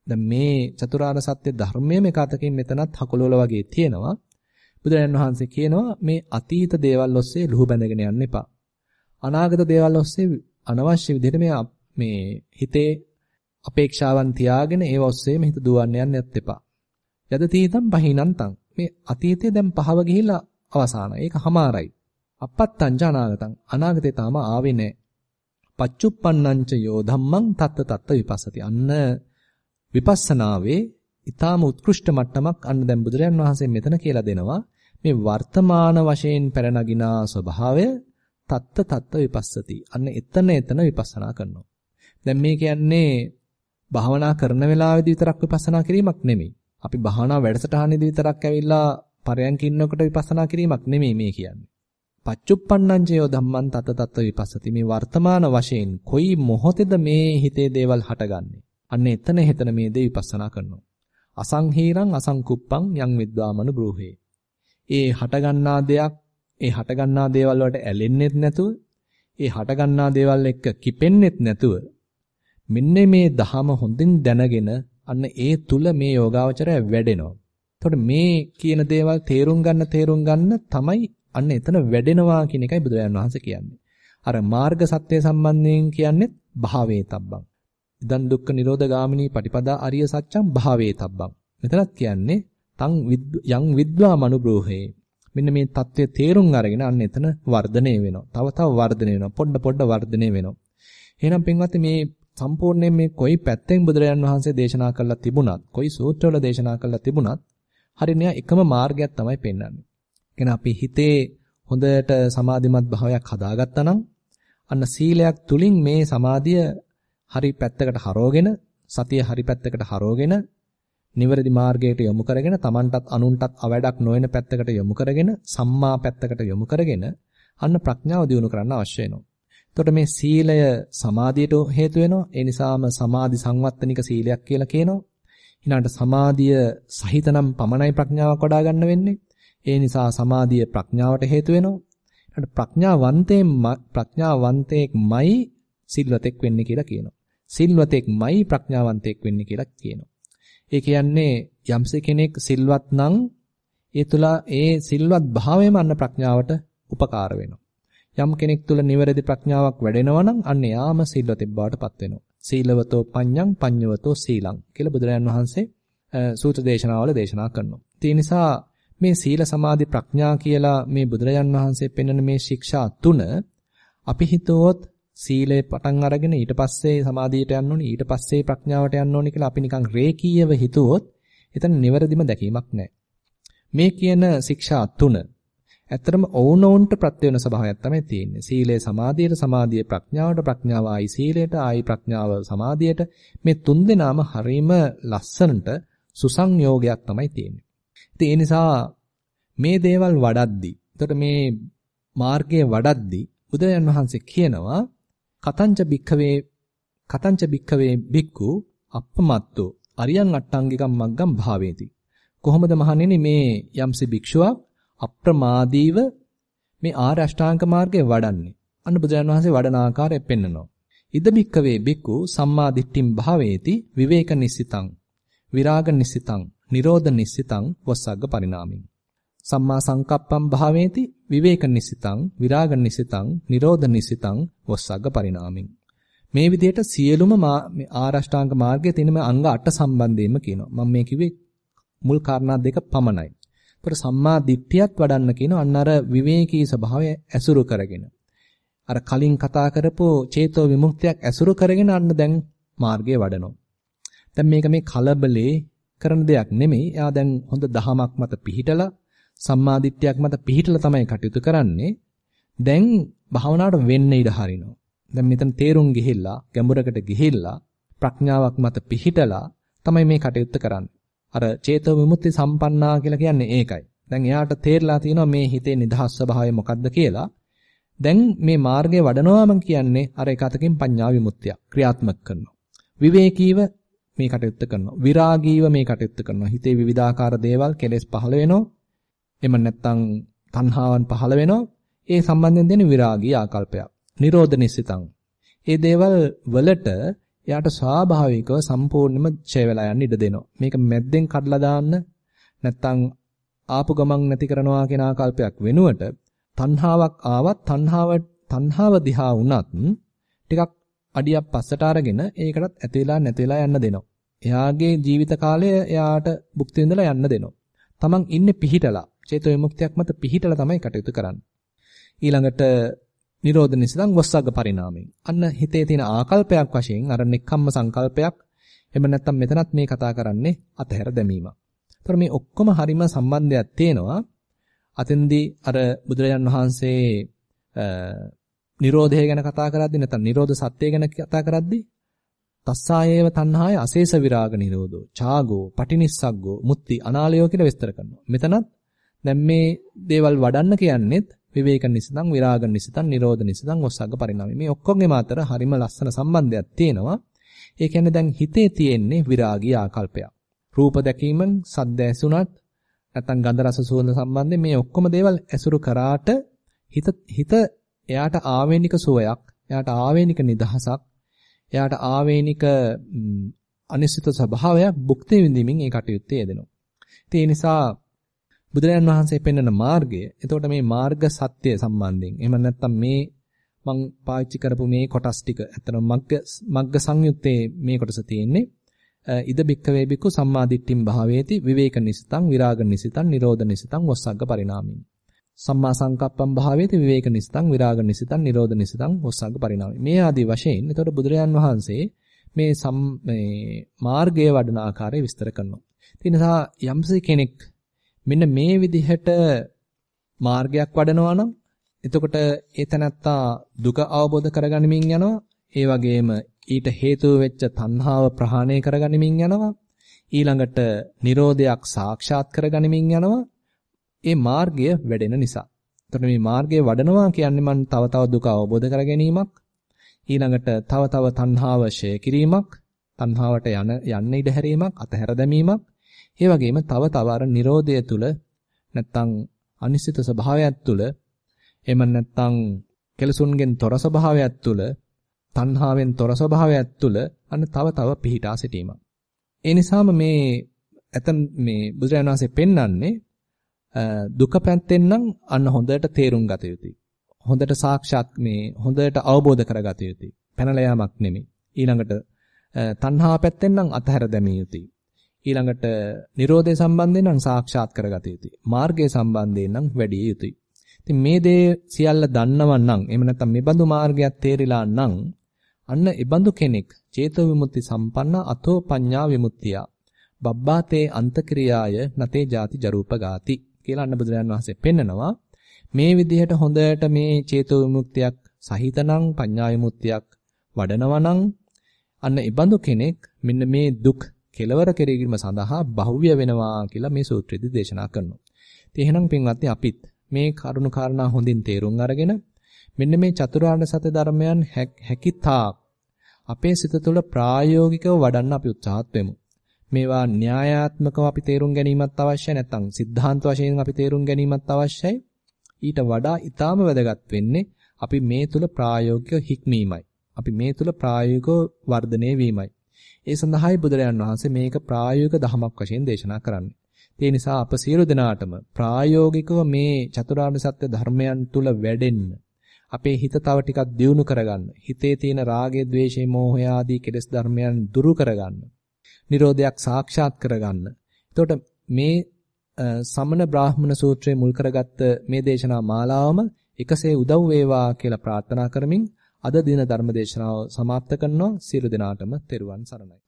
දැන් මේ චතුරාර්ය සත්‍ය ධර්මයේ මේක අතකින් මෙතනත් හකුලවල වගේ තියෙනවා. බුදුරජාණන් වහන්සේ කියනවා මේ අතීත දේවල් ඔස්සේ ලුහු බැඳගෙන යන්න එපා. අනාගත දේවල් ඔස්සේ අනවශ්‍ය විදිහට මේ මේ හිතේ අපේක්ෂාවන් තියාගෙන ඒව ඔස්සේම හිත දුවන්න යන්නත් එපා. යද තීතම් පහිනන්තං මේ අතීතේ දැන් පහව ගිහිලා අවසానයි. ඒක හමාරයි. අපත්තං ජානාගතං අනාගතේ තාම ආවේ නැහැ. පච්චුප්පන්නං ච යෝ ධම්මං තත්ත තත්ත විපස්සති. අන්න විපස්සනාවේ ඊටාම උත්කෘෂ්ඨ මට්ටමක් අන්න දැන් බුදුරයන් වහන්සේ මෙතන කියලා දෙනවා. මේ වර්තමාන වශයෙන් පැන ස්වභාවය තත්ත තත්ත විපස්සති. අන්න එතන එතන විපස්සනා කරනවා. දැන් මේ කියන්නේ භාවනා කරන වෙලාවෙදී විතරක් විපස්සනා කිරීමක් නෙමෙයි. අපි භාවනා වැඩසටහනේදී විතරක් ඇවිල්ලා පරයන්ක ඉන්නකොට විපස්සනා කිරීමක් නෙමෙයි මේ කියන්නේ. පච්චුප්පන්නංචයෝ ධම්මං තත තත්ත විපස්සති මේ වර්තමාන වශයෙන් කොයි මොහොතේද මේ හිතේ දේවල් හටගන්නේ. අන්න එතන හෙතන මේ දේ විපස්සනා කරනවා. අසංහීරං අසංකුප්පං යං විද්වාමනු බ්‍රෝහේ. ඒ හටගන්නා දෙයක් ඒ හටගන්නා දේවල් වලට ඇලෙන්නෙත් නැතුව ඒ හටගන්නා දේවල් එක්ක කිපෙන්නෙත් නැතුව මෙන්න මේ දහම හොඳින් දැනගෙන අන්න ඒ තුල මේ යෝගාවචරය වැඩෙනවා. එතකොට මේ කියන දේවල් තේරුම් ගන්න තේරුම් ගන්න තමයි අන්න එතන වැඩෙනවා කියන එකයි බුදුරජාණන් වහන්සේ කියන්නේ. අර මාර්ග සත්‍ය සම්බන්ධයෙන් කියන්නේ භාවේ තබ්බං. ඉදන් දුක්ඛ නිරෝධ ගාමිනී පටිපදා අරිය සත්‍යං භාවේ තබ්බං. මෙතනත් කියන්නේ තං යං විද්වා මනුබ්‍රෝහේ. මෙන්න මේ தත්ත්වය තේරුම් අරගෙන අන්න එතන වර්ධනය වෙනවා. තව තව වර්ධනය වෙනවා. පොඩ පොඩ වර්ධනය වෙනවා. එහෙනම් පින්වත්නි මේ සම්පූර්ණයෙන් මේ කොයි පැත්තෙන් බුදුරජාන් වහන්සේ දේශනා කළා තිබුණත්, කොයි සූත්‍රවල දේශනා කළා තිබුණත්, හරියට එකම මාර්ගයක් තමයි පෙන්වන්නේ. එහෙනම් අපි හිතේ හොඳට සමාධිමත් භාවයක් හදාගත්තා නම් අන්න සීලයක් තුලින් මේ සමාධිය හරි පැත්තකට හරවගෙන සතිය හරි පැත්තකට හරවගෙන නිවැරදි මාර්ගයට යොමු කරගෙන Tamanටත් අනුන්ටත් අවඩක් නොවන පැත්තකට යොමු කරගෙන සම්මා පැත්තකට යොමු කරගෙන අන්න ප්‍රඥාව දියුණු කරන්න අවශ්‍ය වෙනවා. එතකොට මේ සීලය සමාධියට හේතු වෙනවා. ඒ නිසාම සමාධි සංවත්තනික සීලයක් කියලා කියනවා. ඊළඟට සමාධිය සහිතනම් පමණයි ප්‍රඥාවක් වඩා ගන්න වෙන්නේ. ඒ නිසා සමාධිය ප්‍රඥාවට හේතු වෙනවා. ඊළඟට ප්‍රඥාවන්තයෙන් ප්‍රඥාවන්තයෙක්මයි සිල්වතෙක් වෙන්නේ කියලා කියනවා. සිල්වතෙක්මයි ප්‍රඥාවන්තයෙක් වෙන්නේ කියලා කියනවා. ඒ කියන්නේ යම්ස කෙනෙක් සිල්වත් නම් ඒ තුල ඒ සිල්වත් භාවයම අන්න ප්‍රඥාවට උපකාර වෙනවා. යම් කෙනෙක් තුල නිවැරදි ප්‍රඥාවක් වැඩෙනවා නම් අන්න යාම සීලවතෙක් බවට පත් වෙනවා. සීලවතෝ පඤ්ඤං පඤ්ඤවතෝ සීලං කියලා බුදුරජාන් වහන්සේ සූත්‍ර දේශනාවල දේශනා කරනවා. ඒ නිසා මේ සීල සමාධි ප්‍රඥා කියලා මේ බුදුරජාන් වහන්සේ පෙන්වන මේ ශික්ෂා තුන අපි හිතුවොත් සීලේ පටන් අරගෙන ඊට පස්සේ සමාධියට යන්න ඕනි ඊට පස්සේ ප්‍රඥාවට යන්න ඕනි කියලා අපි නිකන් රේකීයව හිතුවොත් එතන නිවැරදිම දැකීමක් නැහැ. මේ කියන ශික්ෂා තුන ඇත්තටම ඔවුනොවුන්ට ප්‍රත්‍ය වෙන ස්වභාවයක් තමයි තියෙන්නේ. සීලය සමාධියට, සමාධිය ප්‍රඥාවට, ප්‍රඥාව ආයි සීලයට, ආයි ප්‍රඥාව සමාධියට මේ තුන් දෙනාම හරීම ලස්සනට සුසංයෝගයක් තමයි තියෙන්නේ. ඉතින් ඒ නිසා මේ දේවල් වඩද්දි, එතකොට මේ මාර්ගයේ වඩද්දි බුදුරජාන් වහන්සේ කියනවා කතංච භික්ඛවේ කතංච භික්ඛවේ භික්ඛු අප්පමත්තෝ අරියං අට්ටංගිකම් මග්ගම් භාවේති. කොහොමද මහණෙනි මේ යම්සි භික්ෂුවක් අප්‍රමාදීව මේ ආර්ය අෂ්ටාංග මාර්ගය වඩන්නේ. අන්න බුදුරජාණන් වහන්සේ වඩන ආකාරය පෙන්වනවා. ඉද බික්කවේ බික්කු සම්මා දිට්ඨිම් භාවේති විවේක නිස්සිතං විරාග නිස්සිතං නිරෝධ නිස්සිතං වස්සග්ග පරිණාමින් සම්මා සංකප්පම් භාවේති විවේක නිස්සිතං විරාග නිස්සිතං නිරෝධ නිස්සිතං වස්සග්ග පරිණාමින් මේ විදිහට සියලුම ආරෂ්ඨාංග මාර්ගයේ තියෙන මේ අංග 8 සම්බන්ධයෙන්ම කියනවා මම මේ කිව්වේ මුල් කාරණා දෙක පමණයි ඒතර සම්මා දිට්ඨියත් වඩන්න කියන අන්න අර විවේකී ස්වභාවය ඇසුරු කරගෙන. අර කලින් කතා කරපු චේතෝ විමුක්තියක් ඇසුරු කරගෙන අන්න දැන් මාර්ගයේ වඩනවා. දැන් මේක මේ කලබලේ කරන දෙයක් නෙමෙයි. එයා දැන් හොඳ දහමක් මත පිහිටලා සම්මා දිට්ඨියක් මත පිහිටලා තමයි කටයුතු කරන්නේ. දැන් භාවනාවට වෙන්න ඉඩ හරිනවා. දැන් මෙතන තේරුම් ගිහිල්ලා ගැඹුරකට ගිහිල්ලා ප්‍රඥාවක් මත පිහිටලා තමයි මේ කටයුත්ත කරන්නේ. අර චේතෝ විමුක්ති සම්පන්නා කියලා කියන්නේ ඒකයි. දැන් එයාට තේරලා තියෙනවා මේ හිතේ නිදහස් ස්වභාවය මොකක්ද කියලා. දැන් මේ මාර්ගය වඩනවාම කියන්නේ අර එක අතකින් පඤ්ඤා විමුක්තිය ක්‍රියාත්මක කරනවා. විවේකීව මේ කටයුත්ත කරනවා. විරාගීව මේ කටයුත්ත කරනවා. හිතේ විවිධාකාර දේවල් කෙලෙස් පහළ වෙනවා. එම නැත්තම් තණ්හාවන් පහළ වෙනවා. ඒ සම්බන්ධයෙන් දෙන විරාගී ආකල්පයක්. නිරෝධ නිසිතං. ඒ දේවල් වලට එයාට ස්වාභාවිකව සම්පූර්ණයෙන්ම ඡය වෙලා යන්න ඉඩ දෙනවා. මේක මැද්දෙන් කඩලා දාන්න නැත්තම් ආපු ගමන් නැති කරනවා කියන ආකල්පයක් වෙනුවට තණ්හාවක් ආවත් තණ්හාව තණ්හාව දිහා වුණත් ටිකක් අඩියක් පස්සට අරගෙන ඒකටත් ඇති වෙලා නැති වෙලා යන්න දෙනවා. එයාගේ ජීවිත කාලය එයාට භුක්ති විඳලා යන්න දෙනවා. තමන් ඉන්නේ පිහිටලා චේතෝ විමුක්තියක් මත පිහිටලා තමයි කටයුතු කරන්නේ. ඊළඟට නිරෝධ නිසිතං වස්සග්ග පරිණාමයෙන්. අන්න හිතේ තියෙන ආකල්පයක් වශයෙන් අර නික්කම්ම සංකල්පයක් එහෙම නැත්නම් මෙතනත් මේ කතා කරන්නේ අතහැර දැමීමක්. ඒතර මේ ඔක්කොම හරිම සම්බන්ධයක් තියෙනවා. අතෙන්දී අර බුදුරජාන් වහන්සේ නිරෝධය ගැන කතා කරද්දී නැත්නම් නිරෝධ සත්‍ය ගැන කතා කරද්දී තස්සායේව තණ්හාය අශේෂ විරාග නිරෝධෝ ඡාගෝ පටිනිස්සග්ගෝ මුත්‍ති අනාලයෝ කියලා විස්තර කරනවා. මෙතනත් දැන් මේ දේවල් වඩන්න කියන්නේත් විවේක නිසිතං විරාග නිසිතං නිරෝධ නිසිතං ඔස්සග්ග පරිණාමය. මේ ඔක්කොගේම අතර හරිම ලස්සන සම්බන්ධයක් තියෙනවා. ඒ කියන්නේ දැන් හිතේ තියෙන්නේ විරාගී ආකල්පයක්. රූප දැකීමෙන් සද්ද ඇසුණත් නැත්නම් ගන්ධ රස සුවඳ සම්බන්ධයෙන් මේ ඔක්කොම දේවල් ඇසුරු කරාට හිත හිත එයාට ආවේනික සුවයක්, එයාට ආවේනික නිදහසක්, එයාට ආවේනික අනිශ්චිත ස්වභාවයක් භුක්ති විඳින්මින් ඒ කටයුත්තේ යෙදෙනවා. ඒ නිසා බුදුරජාන් වහන්සේ පෙන්වන මාර්ගය. එතකොට මේ මාර්ග සත්‍ය සම්බන්ධයෙන්. එහෙම නැත්නම් මේ මං පාවිච්චි කරපු මේ කොටස් ටික ඇත්තටම මග්ග මග්ග සංයුත්තේ මේ කොටස තියෙන්නේ. ඉද බික්කවේ බිකු සම්මාදිට්ඨින් භාවේති විවේක නිසිතං විරාග නිසිතං නිරෝධ නිසිතං වස්සග්ග පරිණාමින්. සම්මා සංකප්පම් භාවේති විවේක නිසිතං විරාග නිසිතං නිරෝධ නිසිතං වස්සග්ග පරිණාමින්. මේ ආදී වශයෙන් එතකොට බුදුරජාන් වහන්සේ මේ සම් මේ මාර්ගයේ වඩන ආකාරය විස්තර කරනවා. ඒ නිසා යම්සි කෙනෙක් මෙන්න මේ විදිහට මාර්ගයක් වඩනවා නම් එතකොට ඒ තැනත්තා දුක අවබෝධ කරගනිමින් යනවා. ඒ වගේම ඊට හේතුව වෙච්ච තණ්හාව ප්‍රහාණය කරගනිමින් යනවා. ඊළඟට Nirodhayak සාක්ෂාත් කරගනිමින් යනවා. ඒ මාර්ගය වැඩෙන නිසා. එතකොට මේ මාර්ගය වඩනවා කියන්නේ මන් තව තව දුක අවබෝධ කර ගැනීමක්. ඊළඟට තව තව තණ්හාව ෂය කිරීමක්. තණ්හාවට යන යන්න ඉඩ හැරීමක්, අතහැර දැමීමක්. ඒ වගේම තව තව අර Nirodhaය තුල නැත්තම් අනිශ්චිත ස්වභාවයක් තුල එහෙම නැත්තම් කෙලසුන්ගෙන් තොර ස්වභාවයක් තුල තණ්හාවෙන් තොර ස්වභාවයක් තුල අන්න තව තව පිහිටා සිටීම. ඒ නිසාම මේ ඇතන් මේ බුදුරජාණන් වහන්සේ පෙන්වන්නේ දුක පැත්තෙන් නම් අන්න හොඳට තේරුම් ගත යුතුයි. හොඳට සාක්ෂාත් මේ හොඳට අවබෝධ කරගත යුතුයි. පැනලා යාමක් නෙමෙයි. ඊළඟට තණ්හා පැත්තෙන් නම් අතහැර දැමිය යුතුයි. ඊළඟට Nirodhe සම්බන්ධයෙන් නම් සාක්ෂාත් කරගත යුතුයි. මාර්ගයේ සම්බන්ධයෙන් නම් වැඩි යුතුයි. ඉතින් මේ දේ සියල්ල දන්නවන් නම් එහෙම නැත්නම් මේ බඳු මාර්ගයක් තේරිලා නම් අන්න ඒ බඳු කෙනෙක් චේතෝ විමුක්ති සම්පන්න අතෝ පඤ්ඤා විමුක්තිය. බබ්බාතේ අන්තක්‍රියාය නතේ ಜಾති ජරූපගාති කියලා අන්න බුදුරජාණන් වහන්සේ පෙන්නනවා. මේ විදිහට හොඳට මේ චේතෝ විමුක්තියක් සහිතනම් පඤ්ඤා විමුක්තියක් වඩනවා නම් අන්න ඒ බඳු කෙනෙක් මෙන්න මේ දුක් කෙලවර කෙරීම සඳහා බහුව්‍ය වෙනවා කියලා මේ සූත්‍රයේදී දේශනා කරනවා. ඉතින් එහෙනම් පින්වත්නි අපිත් මේ කරුණු කාරණා හොඳින් තේරුම් අරගෙන මෙන්න මේ චතුරාර්ය සත්‍ය ධර්මයන් හැකිතා අපේ සිත තුළ ප්‍රායෝගිකව වඩන්න අපි උත්සාහත් වෙමු. මේවා න්‍යායාත්මකව අපි තේරුම් ගැනීමත් අවශ්‍යයි නැත්නම් සිද්ධාන්ත වශයෙන් අපි තේරුම් ගැනීමත් අවශ්‍යයි ඊට වඩා ඊටාම වැදගත් වෙන්නේ අපි මේ තුල ප්‍රායෝගික හික්මීමයි අපි මේ තුල ප්‍රායෝගික වර්ධනය වීමයි ඒ සඳහායි බුදුරජාන් වහන්සේ මේක ප්‍රායෝගික දහමක් වශයෙන් දේශනා කරන්නේ. ඒ නිසා අප සියලු දෙනාටම ප්‍රායෝගිකව මේ චතුරාර්ය සත්‍ය ධර්මයන් තුල වැඩෙන්න අපේ හිත තව ටිකක් දියුණු කරගන්න. හිතේ තියෙන රාගය, ద్వේෂය, මෝහය ආදී කෙලෙස් ධර්මයන් දුරු කරගන්න. නිරෝධයක් සාක්ෂාත් කරගන්න. එතකොට මේ සමන බ්‍රාහ්මණ සූත්‍රයේ මුල් කරගත්ත මේ දේශනා මාලාවම එකසේ උදව් වේවා කියලා ප්‍රාර්ථනා කරමින් අද දින ධර්මදේශනාව සමාප්ත කරනවා. සියලු දෙනාටම තෙරුවන් සරණයි.